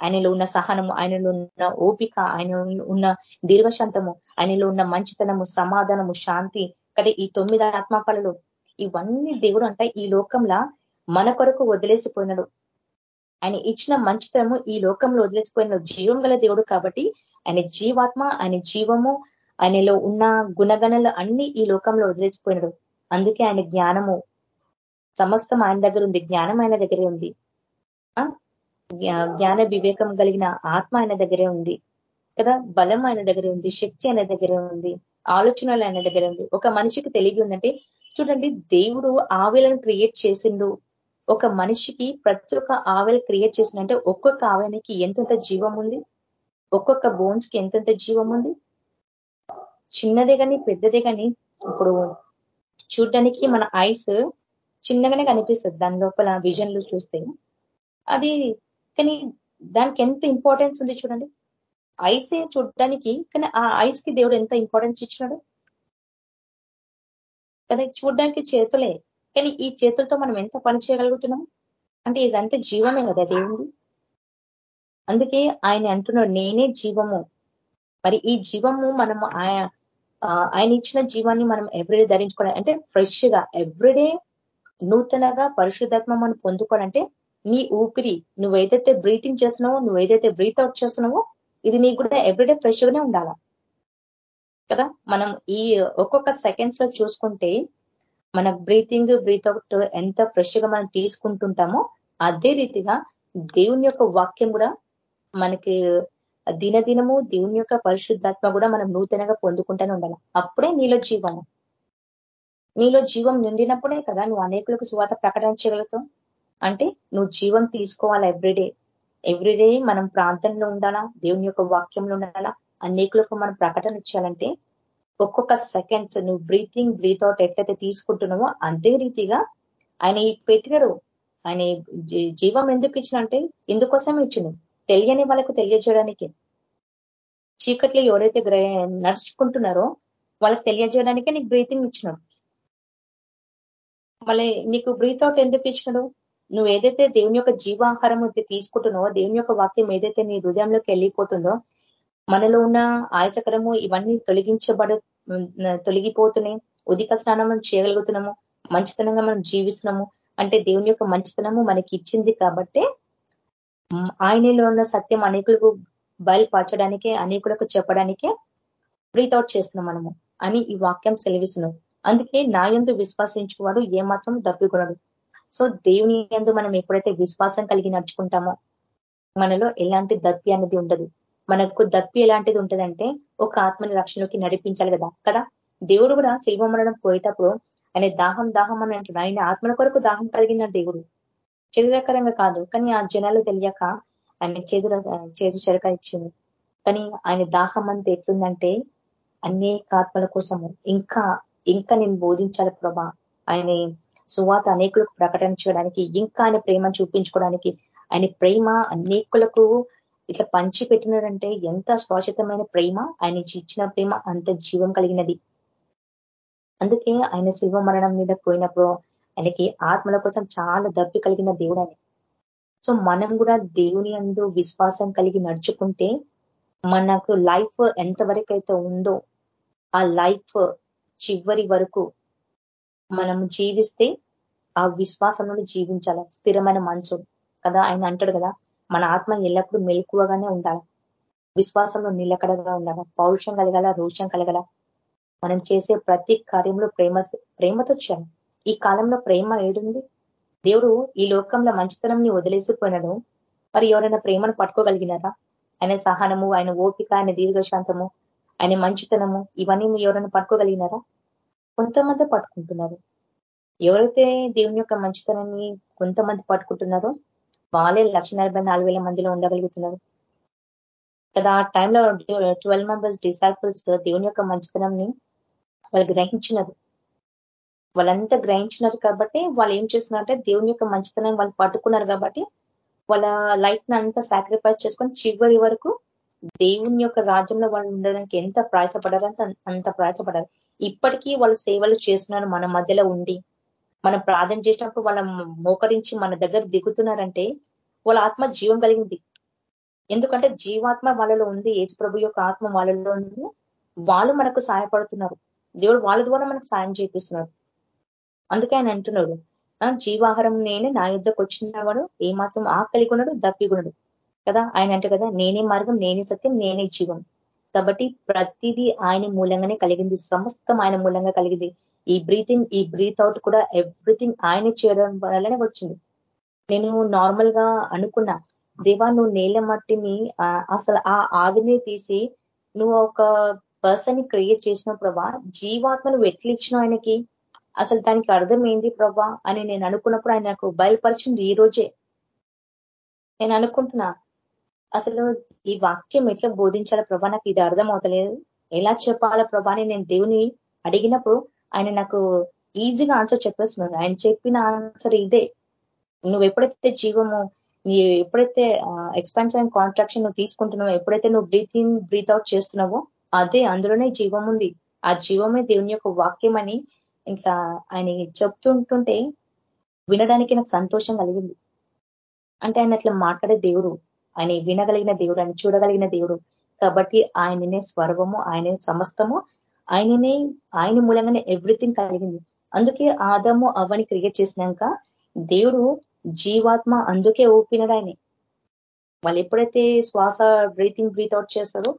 A: ఆయనలో ఉన్న సహనము ఆయనలో ఉన్న ఓపిక ఆయన ఉన్న దీర్ఘశాంతము ఆయనలో ఉన్న మంచితనము సమాధానము శాంతి కదా ఈ తొమ్మిది ఆత్మఫలలు. ఇవన్నీ దేవుడు అంటే ఈ లోకంలో మన కొరకు వదిలేసిపోయినాడు. ఆయన ఇచ్చిన మంచితనము ఈ లోకంలో వదిలేసిపోయిన జీవం గల దేవుడు కాబట్టి ఆయన జీవాత్మ ఆయన జీవము ఆయనలో ఉన్న గుణగణలు అన్ని ఈ లోకంలో వదిలేసిపోయినాడు. అందుకే ఆయన జ్ఞానము సమస్తం ఆయన దగ్గర ఉంది జ్ఞానం ఆయన దగ్గరే ఉంది. జ్ఞాన వివేకం కలిగిన ఆత్మ ఆయన దగ్గరే ఉంది. కదా? బలం ఆయన దగ్గరే ఉంది శక్తి ఆయన దగ్గరే ఉంది. ఆలోచనలు ఆయన దగ్గర ఉంది. ఒక మనిషికి తెలివి ఉందంటే చూడండి దేవుడు ఆవిలను క్రియేట్ చేసిండు. ఒక మనిషికి ప్రతి ఒక్క ఆవిల క్రియేట్ చేసిందంటే ఒక్కొక్క ఆవెలకి ఎంతెంత జీవం ఉంది? ఒక్కొక్క బోన్స్కి ఎంతెంత జీవం ఉంది? చిన్నదే కానీ పెద్దదే కానీ ఇప్పుడు చూడడానికి మన ఐస్ చిన్నగానే కనిపిస్తుంది. దాని లోపల విజన్లు చూస్తే. అది కానీ దానికి ఎంత ఇంపార్టెన్స్ ఉంది చూడండి. ఐసే చూడడానికి కానీ ఆ ఐస్కి దేవుడు ఎంత ఇంపార్టెన్స్ ఇచ్చినాడు కదా చూడడానికి చేతులే. కానీ ఈ చేతులతో మనం ఎంత పని చేయగలుగుతున్నాం? అంటే ఇదంతా జీవమే కదా దేవుంది అందుకే ఆయన అంటున్నాడు నేనే జీవము. మరి ఈ జీవము మనం ఆయన ఇచ్చిన జీవాన్ని మనం ఎవ్రీడే ధరించుకోవాలి. అంటే ఫ్రెష్గా ఎవ్రీడే నూతనగా పరిశుద్ధాత్మ మనం పొందుకోవాలంటే నీ ఊపిరి నువ్వు ఏదైతే బ్రీతింగ్ చేస్తున్నావో నువ్వు ఏదైతే బ్రీత్ అవుట్ చేస్తున్నావో ఇది నీకు కూడా ఎవ్రీడే ఫ్రెష్గానే ఉండాల? కదా? మనం ఈ ఒక్కొక్క సెకండ్స్లో చూసుకుంటే మన బ్రీతింగ్ బ్రీత్ అవుట్ ఎంత ఫ్రెష్గా మనం తీసుకుంటుంటామో అదే రీతిగా దేవుని యొక్క వాక్యం కూడా మనకి దినదినము దేవుని యొక్క పరిశుద్ధాత్మ కూడా మనం నూతనగా పొందుకుంటూనే ఉండాలి? అప్పుడే నీలో జీవము. నీలో జీవం నిండినప్పుడే కదా నువ్వు అనేకులకు సువాత ప్రకటించగలుగుతావు అంటే నువ్వు జీవం తీసుకోవాలి ఎవ్రీడే ఎవ్రీడే మనం ప్రాంతంలో ఉండాలా? దేవుని యొక్క వాక్యంలో ఉండాలా? అనేకులకు మనం ప్రకటన ఇచ్చాలంటే ఒక్కొక్క సెకండ్స్ నువ్వు బ్రీతింగ్ బ్రీత్ అవుట్ ఎట్లయితే తీసుకుంటున్నావో అదే రీతిగా ఆయన పెట్టినడు. ఆయన జీవం ఎందుకు ఇచ్చినంటే ఇందుకోసం ఇచ్చిన తెలియని వాళ్ళకు తెలియజేయడానికి. చీకట్లో ఎవరైతే నడుచుకుంటున్నారో వాళ్ళకి తెలియజేయడానికే నీకు బ్రీతింగ్ ఇచ్చినాడు. మళ్ళీ నీకు బ్రీత్ అవుట్ ఎందుకు ఇచ్చినాడు? నువ్వు ఏదైతే దేవుని యొక్క జీవాహారం తీసుకుంటున్నావో దేవుని యొక్క వాక్యం ఏదైతే నీ హృదయంలోకి వెళ్ళిపోతుందో మనలో ఉన్న ఆయచకరము ఇవన్నీ తొలగించబడ తొలగిపోతున్నాయి. ఉదిక స్నానం మనం చేయగలుగుతున్నాము. మంచితనంగా మనం జీవిస్తున్నాము. అంటే దేవుని యొక్క మంచితనము మనకి ఇచ్చింది కాబట్టే ఆయనలో ఉన్న సత్యం అనేకులకు బయలుపరచడానికే అనేకులకు చెప్పడానికే బ్రీత్ చేస్తున్నాం మనము అని ఈ వాక్యం సెలవిస్తున్నాం అందుకే నా ఎందు విశ్వాసించువాడు ఏమాత్రం దప్పికొనడు సో దేవుని ఎందు మనం ఎప్పుడైతే విశ్వాసం కలిగి నడుచుకుంటామో మనలో ఎలాంటి దప్పి అనేది ఉండదు. మనకు దప్పి ఎలాంటిది ఉంటుందంటే ఒక ఆత్మని రక్షణలోకి నడిపించాలి కదా కదా? దేవుడు కూడా శిల్వ మరణం పోయేటప్పుడు ఆయన దాహం దాహం అని అంటున్నాడు. ఆయన ఆత్మల కొరకు దాహం కలిగిన దేవుడు. శరీరకరంగా కాదు కానీ ఆ జనాలు తెలియక ఆయన చేదు చేదు చెరక ఇచ్చింది. కానీ ఆయన దాహం అంతా ఎట్లుందంటే అనేక ఆత్మల కోసము. ఇంకా ఇంకా నేను బోధించాలి ప్రభా. ఆయన సువాత అనేకులకు ప్రకటన చేయడానికి ఇంకా ఆయన ప్రేమ చూపించుకోవడానికి ఆయన ప్రేమ అనేకులకు ఇట్లా పంచి పెట్టినాడంటే ఎంత స్పష్టమైన ప్రేమ ఆయన ఇచ్చిన ప్రేమ అంత జీవం కలిగినది. అందుకే ఆయన శిల్వ మరణం మీద పోయినప్పుడు ఆయనకి ఆత్మల కోసం చాలా దప్పి కలిగిన దేవుడు సో మనం కూడా దేవుని అందు విశ్వాసం కలిగి నడుచుకుంటే మనకు లైఫ్ ఎంతవరకు అయితే ఉందో ఆ లైఫ్ చివరి వరకు మనం జీవిస్తే ఆ విశ్వాసం నుండి జీవించాలి. స్థిరమైన మనసు కదా ఆయన అంటాడు కదా మన ఆత్మ ఎల్లప్పుడూ మెలకువగానే ఉండాలి. విశ్వాసంలో నిలకడగా ఉండాలి. పౌరుషం కలగల రోషం కలగల. మనం చేసే ప్రతి కార్యంలో ప్రేమ ప్రేమతో చేయాలి. ఈ కాలంలో ప్రేమ ఏడుంది? దేవుడు ఈ లోకంలో మంచితనంని వదిలేసిపోయినాడు. మరి ఎవరైనా ప్రేమను పట్టుకోగలిగినారా? ఆయన సహనము ఆయన ఓపిక ఆయన దీర్ఘశాంతము ఆయన మంచితనము ఇవన్నీ ఎవరైనా పట్టుకోగలిగినారా? కొంతమంది పట్టుకుంటున్నారు. ఎవరైతే దేవుని యొక్క మంచితనాన్ని కొంతమంది పట్టుకుంటున్నారో వాళ్ళే లక్ష మందిలో ఉండగలుగుతున్నారు. కదా ఆ టైంలో ట్వెల్వ్ మెంబర్స్ డిసైపుల్స్ దేవుని యొక్క మంచితనంని వాళ్ళు గ్రహించినారు. వాళ్ళంతా గ్రహించినారు కాబట్టి వాళ్ళు ఏం చేస్తున్నారంటే దేవుని యొక్క మంచితనం వాళ్ళు పట్టుకున్నారు కాబట్టి వాళ్ళ లైఫ్ అంతా సాక్రిఫైస్ చేసుకొని చివరి వరకు దేవుని యొక్క రాజ్యంలో వాళ్ళు ఉండడానికి ఎంత ప్రయాసపడారు అంత అంత ప్రయాసపడారు. ఇప్పటికీ వాళ్ళు సేవలు చేస్తున్నారు మన మధ్యలో ఉండి. మనం ప్రార్థన చేసినప్పుడు వాళ్ళ మోకరించి మన దగ్గర దిగుతున్నారంటే వాళ్ళ ఆత్మ జీవం కలిగింది. ఎందుకంటే జీవాత్మ వాళ్ళలో ఉంది ఏజ్ ప్రభు యొక్క ఆత్మ వాళ్ళలో ఉంది. వాళ్ళు మనకు సహాయపడుతున్నారు. దేవుడు వాళ్ళ ద్వారా మనకు సాయం చేపిస్తున్నాడు. అందుకే ఆయన అంటున్నాడు జీవాహారం నేనే నా యుద్ధకు వచ్చిన వాడు ఏమాత్రం ఆకలి కొనడు కదా? ఆయన అంటే కదా నేనే మార్గం నేనే సత్యం నేనే జీవం. కాబట్టి ప్రతిదీ ఆయన మూలంగానే కలిగింది. సమస్తం ఆయన మూలంగా కలిగింది. ఈ బ్రీతింగ్ ఈ బ్రీత్ అవుట్ కూడా ఎవ్రీథింగ్ ఆయన చేయడం వల్లనే వచ్చింది. నేను నార్మల్గా అనుకున్నా దేవా నువ్వు నేల మట్టిని అసలు ఆ ఆవిరిని తీసి నువ్వు ఒక పర్సన్ని క్రియేట్ చేసిన ప్రభా జీవాత్మను ఎట్లిచ్చినావు ఆయనకి? అసలు దానికి అర్థం ఏంది ప్రభా? అని నేను అనుకున్నప్పుడు ఆయన నాకు బయలుపరిచింది ఈ రోజే. నేను అనుకుంటున్నా అసలు ఈ వాక్యం ఎట్లా బోధించాల ప్రభా? నాకు ఇది అర్థం అవుతలేదు ఎలా చెప్పాలా ప్రభా అని నేను దేవుని అడిగినప్పుడు ఆయన నాకు ఈజీగా ఆన్సర్ చెప్పేస్తున్నాడు. ఆయన చెప్పిన ఆన్సర్ ఇదే. నువ్వు ఎప్పుడైతే జీవము నీ ఎప్పుడైతే ఎక్స్పాన్షన్ కాంట్రాక్షన్ నువ్వు తీసుకుంటున్నావో ఎప్పుడైతే నువ్వు బ్రీత్ ఇన్ బ్రీత్ అవుట్ చేస్తున్నావో అదే అందులోనే జీవం ఉంది. ఆ జీవమే దేవుని యొక్క వాక్యం అని ఇంకా ఆయన చెప్తుంటుంటే వినడానికి నాకు సంతోషం కలిగింది. అంటే ఆయన అట్లా మాట్లాడే దేవుడు. ఆయన వినగలిగిన దేవుడు ఆయన చూడగలిగిన దేవుడు. కాబట్టి ఆయననే స్వర్గము ఆయనే సమస్తము ఆయననే ఆయన మూలంగానే ఎవ్రీథింగ్ కలిగింది. అందుకే ఆదము అవని క్రియేట్ చేసినాక దేవుడు జీవాత్మ అందుకే ఊపినడు ఆయన వాళ్ళు ఎప్పుడైతే శ్వాస బ్రీతింగ్ బ్రీత్ అవుట్ చేస్తారో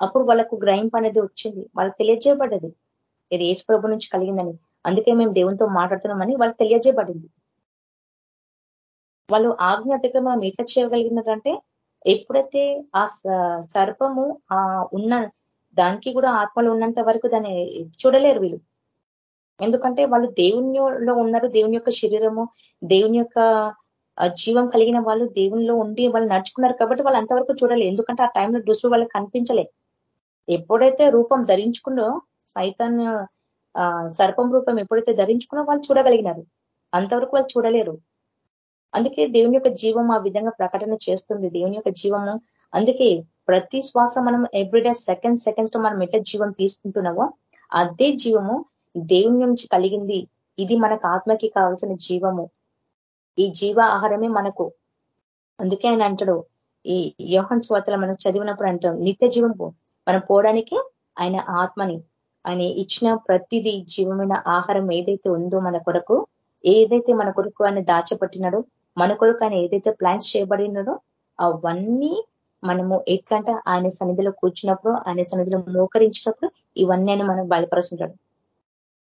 A: అప్పుడు వాళ్ళకు గ్రహింపు అనేది వచ్చింది. వాళ్ళకి తెలియజేయబడ్డది. ఇది ఏసు ప్రభు నుంచి కలిగిందని. అందుకే మేము దేవునితో మాట్లాడుతున్నామని వాళ్ళకి తెలియజేయబడింది. వాళ్ళు ఆజ్ఞ దగ్గర ఎట్లా చేయగలిగినారంటే ఎప్పుడైతే ఆ సర్పము ఆ ఉన్న దానికి కూడా ఆత్మలు ఉన్నంత వరకు దాన్ని చూడలేరు వీళ్ళు. ఎందుకంటే వాళ్ళు దేవునిలో ఉన్నారు దేవుని యొక్క శరీరము దేవుని యొక్క జీవం కలిగిన వాళ్ళు దేవునిలో ఉండి వాళ్ళు నడుచుకున్నారు కాబట్టి వాళ్ళు అంతవరకు చూడలేదు. ఎందుకంటే ఆ టైంలో దృష్టి వాళ్ళకి కనిపించలే. ఎప్పుడైతే రూపం ధరించుకుందో సైతాన్ సర్పం రూపం ఎప్పుడైతే ధరించుకున్నో వాళ్ళు చూడగలిగినారు. అంతవరకు వాళ్ళు చూడలేరు. అందుకే దేవుని యొక్క జీవం ఆ విధంగా ప్రకటన చేస్తుంది. దేవుని యొక్క జీవము అందుకే ప్రతి శ్వాస మనం ఎవ్రీడే సెకండ్ సెకండ్స్లో మనం ఎట్లా జీవం తీసుకుంటున్నామో అదే జీవము దేవుని నుంచి కలిగింది. ఇది మనకు ఆత్మకి కావాల్సిన జీవము. ఈ జీవ ఆహారమే మనకు. అందుకే ఆయన అంటాడు ఈ యోహన్ స్వాతలు మనం చదివినప్పుడు అంటాం నిత్య జీవం మనం పోవడానికి ఆయన ఆత్మని. ఆయన ఇచ్చిన ప్రతిదీ జీవమైన ఆహారం ఏదైతే ఉందో మన కొరకు ఏదైతే మన కొరకు ఆయన దాచపట్టినాడో మన కొరకు ఆయన ఏదైతే ప్లాన్స్ చేయబడినాడో అవన్నీ మనము ఎట్లంటే ఆయన సన్నిధిలో కూర్చున్నప్పుడు ఆయన సన్నిధిలో మోకరించినప్పుడు ఇవన్నీ ఆయన మనం బయలుపరుస్తుంటాడు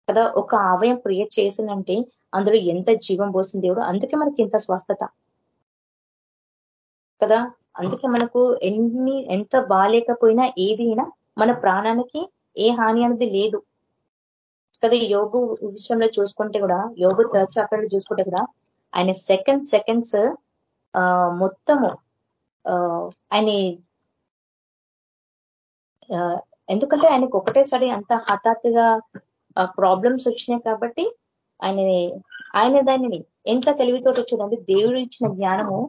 A: కదా ఒక ఆవయం క్రియేట్ చేసిందంటే అందులో ఎంత జీవం పోసింది దేవుడు? అందుకే మనకి ఎంత స్వస్థత. కదా అందుకే మనకు ఎన్ని ఎంత బాగాలేకపోయినా ఏది అయినా మన ప్రాణానికి ఏ హాని అనేది లేదు. కదా యోగు విషయంలో చూసుకుంటే కూడా యోగు చాప్టర్ చూసుకుంటే కూడా ఆయన సెకండ్ సెకండ్స్ మొత్తము ఆయన ఎందుకంటే ఆయనకు ఒకటేసారి అంత హఠాత్తుగా ప్రాబ్లమ్స్ వచ్చినాయి కాబట్టి ఆయన ఆయన దానిని ఎంత తెలివితోటి వచ్చిందంటే దేవుడు ఇచ్చిన జ్ఞానము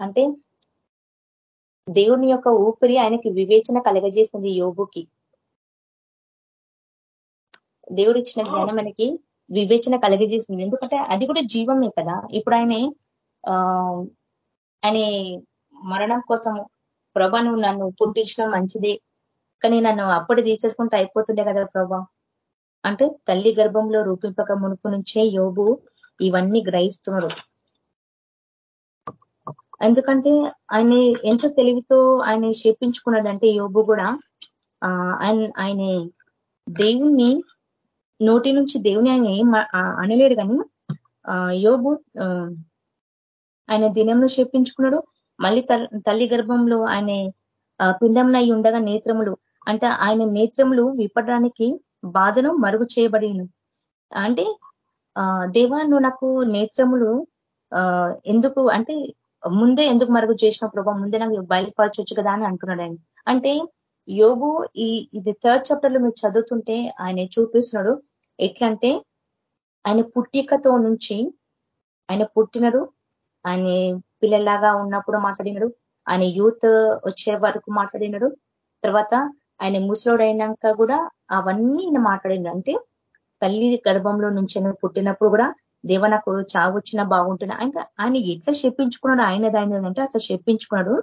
A: అంటే దేవుని యొక్క ఊపిరి ఆయనకి వివేచన కలగజేసింది యోగుకి దేవుడు ఇచ్చిన జ్ఞానం మనకి వివేచన కలగజేసింది. ఎందుకంటే అది కూడా జీవమే కదా. ఇప్పుడు ఆయన ఆయన మరణం కోసం ప్రభా నువ్వు నన్ను పుట్టించడం మంచిదే. కానీ నన్ను అప్పుడు తీసేసుకుంటే అయిపోతుండే కదా ప్రభా. అంటే తల్లి గర్భంలో రూపింపక మునుపు నుంచే యోగు ఇవన్నీ గ్రహిస్తున్నారు. ఎందుకంటే ఆయన ఎంత తెలివితో ఆయన శేపించుకున్నాడంటే యోగు కూడా ఆయన ఆయన దేవుణ్ణి నోటి నుంచి దేవుని ఆయన ఏం అనలేడు కానీ యోగు ఆయన దినంలో చెప్పించుకున్నాడు మళ్ళీ తల్లి గర్భంలో ఆయన పిండంలో ఉండగా నేత్రములు. అంటే ఆయన నేత్రములు విప్పడానికి బాధను మరుగు చేయబడిను. అంటే దేవా నువ్వు నాకు నేత్రములు ఎందుకు అంటే ముందే ఎందుకు మరుగు చేసిన ప్రభావ ముందే నాకు బయలుపరచొచ్చు కదా అని అంటున్నాడు ఆయన. అంటే యోగు ఈ ఇది థర్డ్ చాప్టర్లో మీరు చదువుతుంటే ఆయన చూపిస్తున్నాడు. ఎట్లంటే ఆయన పుట్టికతో నుంచి ఆయన పుట్టినడు ఆయన పిల్లలాగా ఉన్నప్పుడు మాట్లాడినాడు ఆయన యూత్ వచ్చే వరకు మాట్లాడినాడు తర్వాత ఆయన ముసలోడైనాక కూడా అవన్నీ ఆయన మాట్లాడినాడు. అంటే తల్లి గర్భంలో నుంచి పుట్టినప్పుడు కూడా దేవ నాకు చావు వచ్చినా బాగుంటున్నా ఇంకా ఆయన ఎట్లా చెప్పించుకున్నాడు ఆయన దాని అంటే అట్లా చెప్పించుకున్నాడు.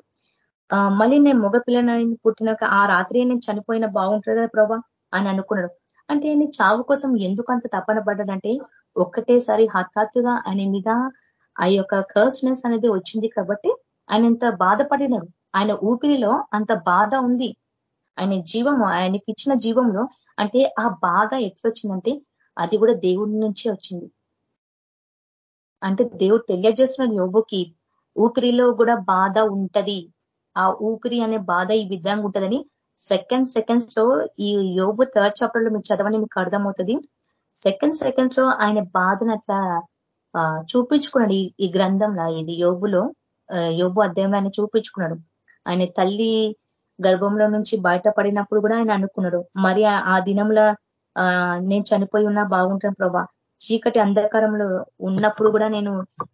A: మళ్ళీ నేను మగ పిల్లని పుట్టినాక ఆ రాత్రి నేను చనిపోయినా బాగుంటుంది కదా ప్రభా అని అనుకున్నాడు. అంటే ఆయన చావు కోసం ఎందుకు అంత తపన పడ్డాడంటే ఒక్కటేసారి హఠాత్తుగా ఆయన మీద ఆ యొక్క కర్స్నెస్ అనేది వచ్చింది కాబట్టి ఆయన ఎంత బాధపడినాడు. ఆయన ఊపిరిలో అంత బాధ ఉంది. ఆయన జీవము ఆయనకి ఇచ్చిన జీవంలో అంటే ఆ బాధ ఎట్లొచ్చిందంటే అది కూడా దేవుడి నుంచే వచ్చింది. అంటే దేవుడు తెలియజేస్తున్నాడు యోబుకి ఊపిరిలో కూడా బాధ ఉంటది. ఆ ఊపిరి అనే బాధ ఈ విధంగా ఉంటుందని సెకండ్ సెకండ్స్లో ఈ యోగు థర్డ్ చాప్టర్లో మీరు చదవని మీకు అర్థమవుతుంది. సెకండ్ సెకండ్స్లో ఆయన బాధను అట్లా చూపించుకున్నాడు ఈ గ్రంథంలో ఇది యోగులో యోగు అధ్యాయంలో ఆయన చూపించుకున్నాడు. ఆయన తల్లి గర్భంలో నుంచి బయటపడినప్పుడు కూడా ఆయన అనుకున్నాడు మరి ఆ దినంలో నేను చనిపోయి ఉన్నా బాగుంటాను ప్రభా. చీకటి అంధకారంలో ఉన్నప్పుడు కూడా నేను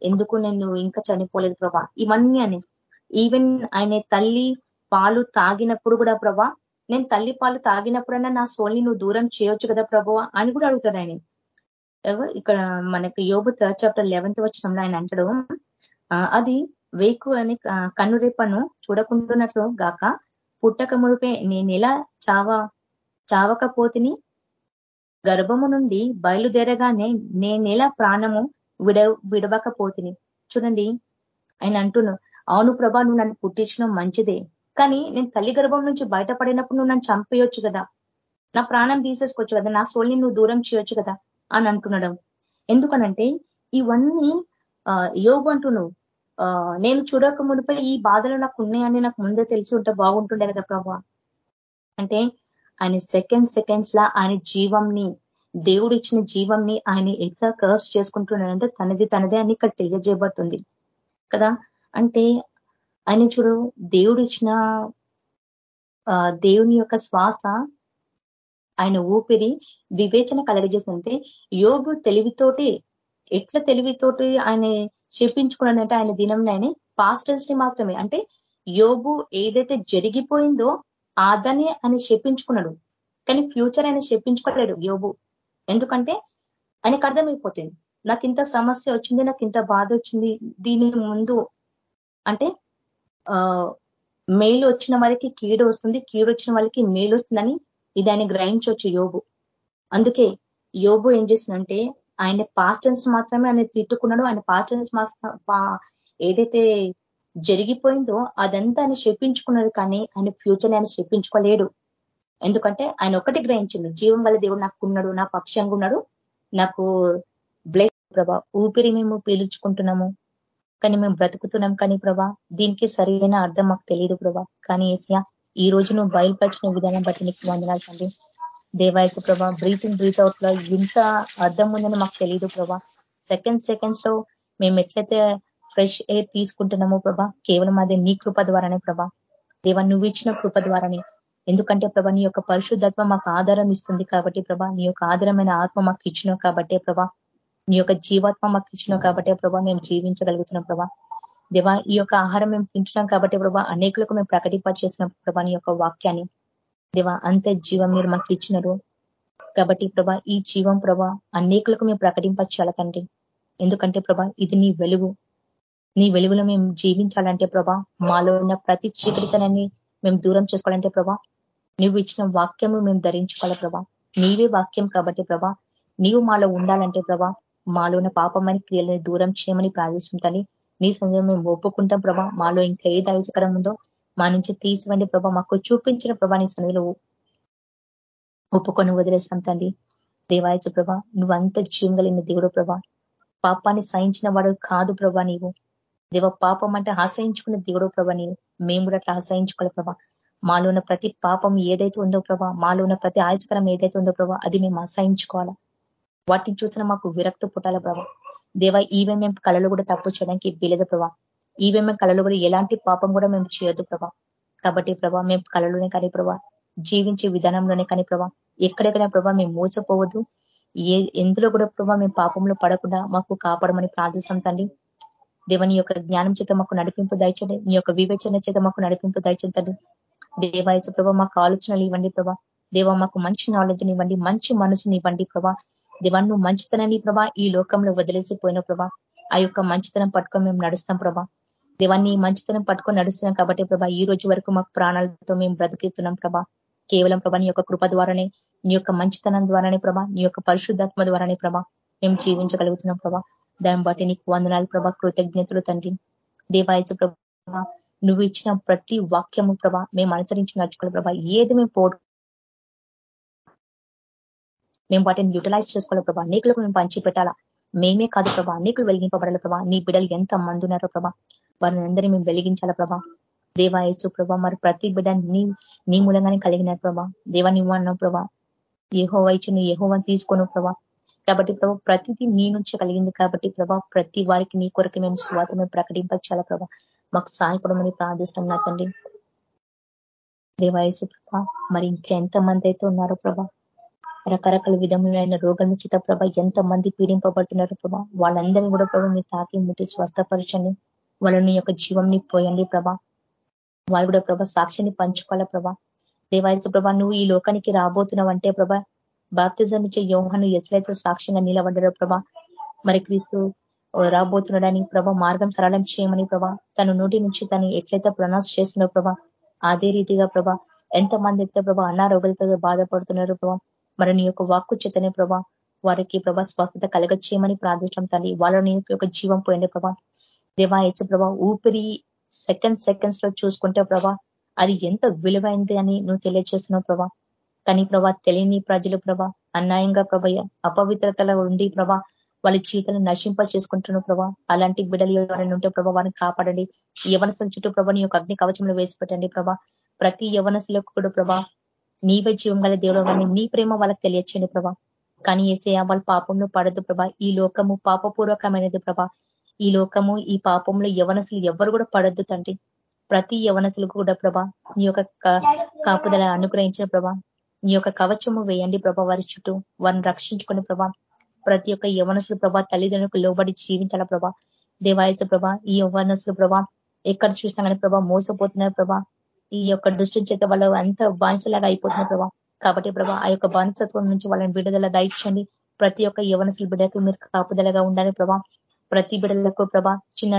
A: ఎందుకు నేను ఇంకా చనిపోలేదు ప్రభా. ఇవన్నీ అని. ఈవెన్ ఆయన తల్లి పాలు తాగినప్పుడు కూడా ప్రభా నేను తల్లి పాలు తాగినప్పుడన్నా నా సోల్ని నువ్వు దూరం చేయొచ్చు కదా ప్రభు అని కూడా అడుగుతాడు ఆయన. ఇక్కడ మనకి యోగు థర్డ్ చాప్టర్ లెవెన్త్ వచ్చినప్పుడు ఆయన అంటాడు అది వేకు అని కన్నురేపను చూడకుంటున్నట్లు గాక పుట్టక ముడిపే నేను ఎలా చావ చావకపోతిని గర్భము నుండి బయలుదేరగానే నేనెలా ప్రాణము విడ విడవకపోతిని? చూడండి ఆయన అంటున్నాను అవును ప్రభా నువ్వు నన్ను పుట్టించడం మంచిదే. కానీ నేను తల్లి గర్భం నుంచి బయటపడినప్పుడు నువ్వు నన్ను చంపేయొచ్చు కదా. నా ప్రాణం తీసేసుకోవచ్చు కదా. నా సోల్ని నువ్వు దూరం చేయొచ్చు కదా అని అంటున్నాడు ఎందుకనంటే ఇవన్నీ యోగు అంటున్నావు నేను చూడక మునిపై ఈ బాధలు నాకు ఉన్నాయని నాకు ముందే తెలిసి ఉంటే బాగుంటుండే కదా ప్రభా. అంటే ఆయన సెకండ్ సెకండ్స్ లా ఆయన జీవంని దేవుడు ఇచ్చిన జీవంని ఆయన ఎట్లా కర్స్ చేసుకుంటున్నాడంటే తనది తనదే అని ఇక్కడ తెలియజేయబడుతుంది కదా. అంటే ఆయన చూడు దేవుడు ఇచ్చిన దేవుని యొక్క శ్వాస ఆయన ఊపిరి వివేచన కలగజేస్తుంటే యోగు తెలివితోటి ఎట్లా తెలివితోటి ఆయన చెప్పించుకున్నాడంటే ఆయన దినంలో ఆయన పాస్టర్స్ని మాత్రమే. అంటే యోగు ఏదైతే జరిగిపోయిందో ఆదాన్ని ఆయన చెప్పించుకున్నాడు కానీ ఫ్యూచర్ ఆయన చెప్పించుకోలేడు యోగు ఎందుకంటే ఆయనకు అర్థమైపోతుంది. నాకు ఇంత సమస్య వచ్చింది నాకు ఇంత బాధ వచ్చింది దీని ముందు. అంటే మేలు వచ్చిన వారికి కీడు వస్తుంది కీడు వచ్చిన వాళ్ళకి మేలు వస్తుందని ఇది ఆయన గ్రహించవచ్చు యోగు అందుకే యోగు ఏం చేసిందంటే ఆయన పాస్టెన్స్ మాత్రమే ఆయన తిట్టుకున్నాడు ఆయన పాస్టెన్స్ ఏదైతే జరిగిపోయిందో అదంతా ఆయన చెప్పించుకున్నాడు కానీ ఆయన ఫ్యూచర్ ఆయన చెప్పించుకోలేడు. ఎందుకంటే ఆయన ఒకటి గ్రహించిండు జీవం వల్ల దేవుడు నాకు ఉన్నాడు నా పక్షంగా ఉన్నాడు నాకు బ్లెస్ ప్రభా ఊపిరి మేము పీల్చుకుంటున్నాము. కానీ మేము బ్రతుకుతున్నాం కానీ ప్రభా దీనికి సరైన అర్థం మాకు తెలియదు ప్రభా. కానీ ఏసియా ఈ రోజు నువ్వు బయలుపరిచిన విధానం బట్టి నీకు వందనాలు తండ్రి. దేవాయకు ప్రభా బ్రీతింగ్ బ్రీత్ అవుట్లో ఇంత అర్థం ఉందని మాకు తెలియదు ప్రభా. సెకండ్ సెకండ్స్లో మేము ఎట్లయితే ఫ్రెష్ ఎయిర్ తీసుకుంటున్నామో ప్రభా కేవలం అదే నీ కృప ద్వారానే ప్రభా. దేవా నువ్వు ఇచ్చిన కృప ద్వారానే. ఎందుకంటే ప్రభా నీ యొక్క పరిశుద్ధత్వం మాకు ఆధారం ఇస్తుంది కాబట్టి ప్రభా నీ యొక్క ఆధారమైన ఆత్మ మాకు ఇచ్చినావు కాబట్టే ప్రభా. నీ యొక్క జీవాత్మ మాకు ఇచ్చినావు కాబట్టి ప్రభా మేము జీవించగలుగుతున్నాం ప్రభా. దేవా ఈ యొక్క ఆహారం మేము తింటున్నాం కాబట్టి ప్రభా అనేకులకు మేము ప్రకటింపచేస్తున్నాం ప్రభా నీ యొక్క వాక్యాన్ని. దేవా అంత జీవం మీరు మాకు ఇచ్చినారు కాబట్టి ప్రభా ఈ జీవం ప్రభా అనేకులకు మేము ప్రకటింపచేయాల తండ్రి. ఎందుకంటే ప్రభా ఇది నీ వెలుగు. నీ వెలుగులో మేము జీవించాలంటే ప్రభా మాలో ఉన్న ప్రతి చీకటితనాన్ని మేము దూరం చేసుకోవాలంటే ప్రభా నువ్వు ఇచ్చిన వాక్యము మేము ధరించుకోవాలి ప్రభా. నీవే వాక్యం కాబట్టి ప్రభా నీవు మాలో ఉండాలంటే ప్రభా మాలో ఉన్న పాపమైన క్రియలని దూరం చేయమని ప్రార్థిస్తుంటని నీ సందర్భం మేము ఒప్పుకుంటాం ప్రభా. మాలో ఇంకా ఏది అవసరం ఉందో మా నుంచి తీసివండి ప్రభా. మాకు చూపించిన ప్రభా నీ సన్నిధిలో ఒప్పుకొని వదిలేస్తాం తండ్రి దేవాయచ ప్రభా నువ్వంత జీవం కలిగిన దేవుడు ప్రభా. పాపాన్ని సహించిన వాడు కాదు ప్రభా నీవు. దేవ పాపం అంటే ఆశయించుకున్న దేవుడు ప్రభా నీవు. మేము కూడా అట్లా ఆశయించుకోలే ప్రభా. మాలో ఉన్న ప్రతి పాపం ఏదైతే ఉందో ప్రభా మాలో ఉన్న ప్రతి ఆయచకరం ఏదైతే ఉందో ప్రభా అది మేము అసహించుకోవాలా. వాటిని చూసిన మాకు విరక్తి పుట్టాల ప్రభా. దేవ ఈవే మేము కళలు కూడా తప్పు చేయడానికి వీలేదు ప్రభా. ఈవే మేము కళలు కూడా ఎలాంటి పాపం కూడా మేము చేయొద్దు ప్రభా. కాబట్టి ప్రభా మేము కళలోనే కానీ ప్రభా జీవించే విధానంలోనే కానీ ప్రభా ఎక్కడెక్కడ ప్రభా మేము మోసపోవద్దు. ఏ ఎందులో కూడా ప్రభా మేము పాపంలో పడకుండా మాకు కాపాడమని ప్రార్థిస్తాం తండ్రి. దేవని యొక్క జ్ఞానం చేత మాకు నడిపింపు దయచండి. నీ యొక్క వివేచన చేత మాకు నడిపింపు దయచండి దేవాయచ ప్రభా మాకు ఆలోచనలు ఇవ్వండి ప్రభా. దేవ మాకు మంచి నాలెడ్జ్ని ఇవ్వండి. మంచి మనసుని ఇవ్వండి ప్రభా. దేవా నువ్వు మంచితనాన్ని ప్రభా ఈ లోకంలో వదిలేసిపోయిన ప్రభా. ఆ యొక్క మంచితనం పట్టుకొని మేము నడుస్తాం ప్రభా. దేవాన్ని మంచితనం పట్టుకొని నడుస్తున్నాం కాబట్టి ప్రభా ఈ రోజు వరకు మాకు ప్రాణాలతో మేము బ్రతికిస్తున్నాం ప్రభా. కేవలం ప్రభా నీ యొక్క కృప ద్వారానే నీ యొక్క మంచితనం ద్వారానే ప్రభా నీ యొక్క పరిశుద్ధాత్మ ద్వారానే ప్రభా మేము జీవించగలుగుతున్నాం ప్రభా. దాన్ని బట్టి నీకు వందనాలు ప్రభా కృతజ్ఞతలు తండ్రి. దేవాయచ ప్రభా నువ్వు ఇచ్చిన ప్రతి వాక్యము ప్రభా మేము అనుసరించి నడుచుకోవాలి ప్రభా. ఏది మేము పోడు మేము వాటిని యూటిలైజ్ చేసుకోవాలి ప్రభా. అనేకులకు మేము పంచిపెట్టాలా? మేమే కాదు ప్రభా. అనేకులు వెలిగింపబడాలి ప్రభా? నీ బిడ్డలు ఎంత మంది ఉన్నారో ప్రభా. వారిని అందరినీ మేము వెలిగించాలా ప్రభా? దేవాయసు ప్రభా మరి ప్రతి బిడ్డ నీ నీ మూలంగానే కలిగిన ప్రభా. దేవా నువ్వు ప్రభా. ఏహోవా ఇచ్చిన ఏహోవని తీసుకోను ప్రభా. కాబట్టి ప్రభా ప్రతిదీ నీ నుంచి కలిగింది కాబట్టి ప్రభా ప్రతి వారికి నీ కొరకు మేము స్వాతమే ప్రకటించాలా ప్రభా. మాకు సాయపడమని ప్రార్థిస్తున్నాం నా తండ్రి. దేవాయసు ప్రభా మరి ఇంకెంతమంది అయితే ఉన్నారో ప్రభా. రకరకాల విధములైన రోగం చిత ప్రభ ఎంత మంది పీడింపబడుతున్నారు ప్రభా వాళ్ళందరినీ కూడా ప్రభా మీరు తాకి ముట్టి స్వస్థపరచండి. వాళ్ళని యొక్క జీవంని పోయండి ప్రభా. వాళ్ళు కూడా ప్రభా సాక్షిని పంచుకోవాలా ప్రభా. దేవాయచ ప్రభా నువ్వు ఈ లోకానికి రాబోతున్నావు అంటే ప్రభా బాప్తిజం ఇచ్చే యోహాను ఎట్లయితే సాక్ష్యంగా నిలబడ్డారో ప్రభా మరి క్రీస్తు రాబోతున్నాడని ప్రభా మార్గం సరళం చేయమని ప్రభా తన నోటి నుంచి తను ఎట్లయితే ప్రొనౌన్స్ చేసినో ప్రభా అదే రీతిగా ప్రభా ఎంతమంది అయితే ప్రభా అనారోగ్యాలతో బాధపడుతున్నారు ప్రభా మరి నీ యొక్క వాక్కు చేతనే ప్రభా వారికి ప్రభా స్వస్థత కలగచ్చేయమని ప్రార్థించడం తల్లి వాళ్ళని యొక్క జీవం పోయింది ప్రభా. దేవా ఇచ్చ ప్రభా ఊపిరి సెకండ్ సెకండ్స్లో చూసుకుంటే ప్రభా అది ఎంత విలువైంది అని నువ్వు తెలియజేస్తున్నావు ప్రభా. కానీ ప్రభా తెలియని ప్రజలు ప్రభా అన్యాయంగా ప్రభ అపవిత్రతలో ఉండి ప్రభా వాళ్ళ జీవితాలను నశింప చేసుకుంటున్నావు ప్రభా. అలాంటి బిడలు ఎవరైనా ఉంటే ప్రభా వారిని కాపాడండి. యవనసుల చుట్టూ ప్రభా నీ యొక్క అగ్ని కవచంలో వేసి పెట్టండి ప్రభా. ప్రతి యవనసులకు కూడా ప్రభా నీవే జీవం గల దేవుడు కానీ నీ ప్రేమ వాళ్ళకి తెలియచేయండి ప్రభా. కానీ ఏసయ వాళ్ళ పాపంలో పడదు ప్రభా. ఈ లోకము పాపపూర్వకమైనది ప్రభా. ఈ లోకము ఈ పాపంలో యవనసులు ఎవరు కూడా పడద్దు తండ్రి. ప్రతి యవనసులకు కూడా ప్రభా నీ యొక్క కాపుదల అనుగ్రహించిన ప్రభా. నీ యొక్క కవచము వేయండి ప్రభా వారి చుట్టూ. వారిని రక్షించుకుని ప్రభా. ప్రతి ఒక్క యవనసులు ప్రభా తల్లిదండ్రులకు లోబడి జీవించాల ప్రభా. దేవాయచ ప్రభా ఈ యవనసులు ప్రభా ఎక్కడ చూసినా కానీ ప్రభా మోసపోతున్నారు ప్రభా. ఈ యొక్క దృష్టి చేత వాళ్ళు అంత బానిసలాగా అయిపోతున్నారు ప్రభా. కాబట్టి ప్రభా ఆ యొక్క బానిసత్వం నుంచి వాళ్ళని విడుదల దాయించండి. ప్రతి ఒక్క యవనసుల బిడ్డకు మీరు కాపుదలగా ఉండాలి ప్రభా. ప్రతి బిడ్డలకు ప్రభా చిన్న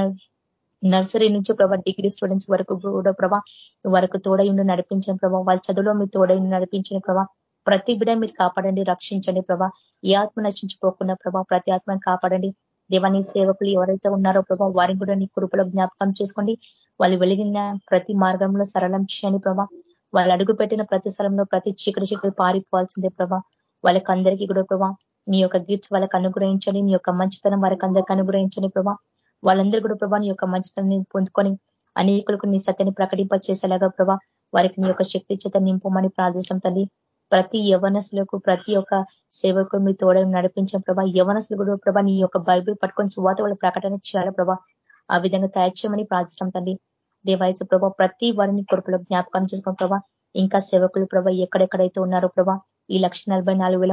A: నర్సరీ నుంచి ప్రభా డిగ్రీ స్టూడెంట్స్ వరకు కూడా ప్రభా వరకు తోడయుండి నడిపించిన ప్రభా. వాళ్ళ చదువులో మీరు తోడయుండి నడిపించిన ప్రభా. ప్రతి బిడ మీరు కాపాడండి రక్షించండి ప్రభా. ఏ ఆత్మ నశించిపోకుండా ప్రభా ప్రతి ఆత్మని కాపాడండి. దేవాని సేవకులు ఎవరైతే ఉన్నారో ప్రభా వారిని కూడా నీ కృపలో జ్ఞాపకం చేసుకోండి. వాళ్ళు వెలిగిన ప్రతి మార్గంలో సరళం చేయని ప్రభా. వాళ్ళు అడుగు పెట్టిన ప్రతి స్థలంలో ప్రతి చీకటి చీకటి పారిపోవాల్సిందే ప్రభా. వాళ్ళకి అందరికీ కూడా ప్రభా నీ యొక్క గిఫ్ట్స్ వాళ్ళకి అనుగ్రహించండి. నీ యొక్క మంచితనం వారికి అందరికీ అనుగ్రహించండి ప్రభా. వాళ్ళందరూ కూడా ప్రభా నీ యొక్క మంచితనం పొందుకొని అనేకులకు నీ సత్యాన్ని ప్రకటింప చేసేలాగా ప్రభా వారికి నీ యొక్క శక్తి చేత నింపమని ప్రార్థించడం తల్లి. ప్రతి యవనసులకు ప్రతి ఒక్క సేవకుడు మీ తోడని నడిపించిన ప్రభా. యవనసులు కూడా ప్రభా నీ యొక్క బైబిల్ పట్టుకొని చువాత వాళ్ళ ప్రకటన చేయాలి ప్రభా? ఆ విధంగా తయారు చేయమని ప్రార్థించడం తండ్రి. దేవాయచ ప్రభా ప్రతి వారిని కొరకులో జ్ఞాపకం చేసుకుని ప్రభా. ఇంకా సేవకులు ప్రభా ఎక్కడెక్కడైతే ఉన్నారో ప్రభా ఈ లక్ష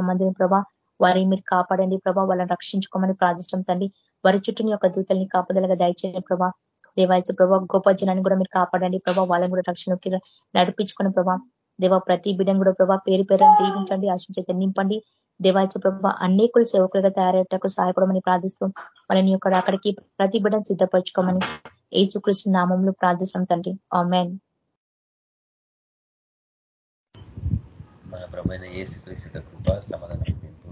A: మందిని ప్రభా వారిని మీరు కాపాడండి ప్రభా వాళ్ళని రక్షించుకోమని ప్రార్థించడం తండ్రి. వారి చుట్టూ యొక్క దూతల్ని కాపుదలగా దయచేయండి ప్రభా. దేవాయచ ప్రభా గొప్ప జనాన్ని కూడా మీరు కాపాడండి ప్రభా. వాళ్ళని కూడా రక్షణకి నడిపించుకుని ప్రభా దేవ ప్రతి బిడ్డను కూడా ప్రభా పేరు పేరు దీవించండి ఆశించేత నింపండి. దేవాచ ప్రభ అనేకులు సేవకులుగా తయారయ్యేటకు సహాయపడమని ప్రార్థిస్తూ వాళ్ళని యొక్క అక్కడికి ప్రతి బిడ్డను సిద్ధపరచుకోమని ఏసుకృష్ణ నామంలో ప్రార్థిస్తాం తండ్రి. ఆమెన్.
C: మన ప్రభైన ఏసుక్రీస్తు కృప సమాధానం పెంపు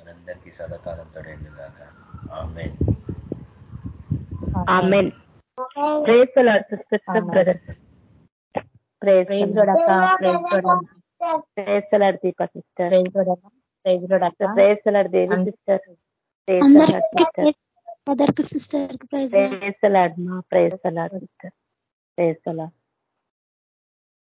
C: మనందరికీ సదాకాలంతో రెండు దాకా ఆమెన్.
D: Amen. Sister brothers.
A: Praise
D: Deepa sister
A: praise lord అక్క praise
D: Devi sister praise lord sister
E: మదర్కి సిస్టర్కి ప్రైజ్
D: ప్రేజ్ లాడ్ మా praise lord sister praise lord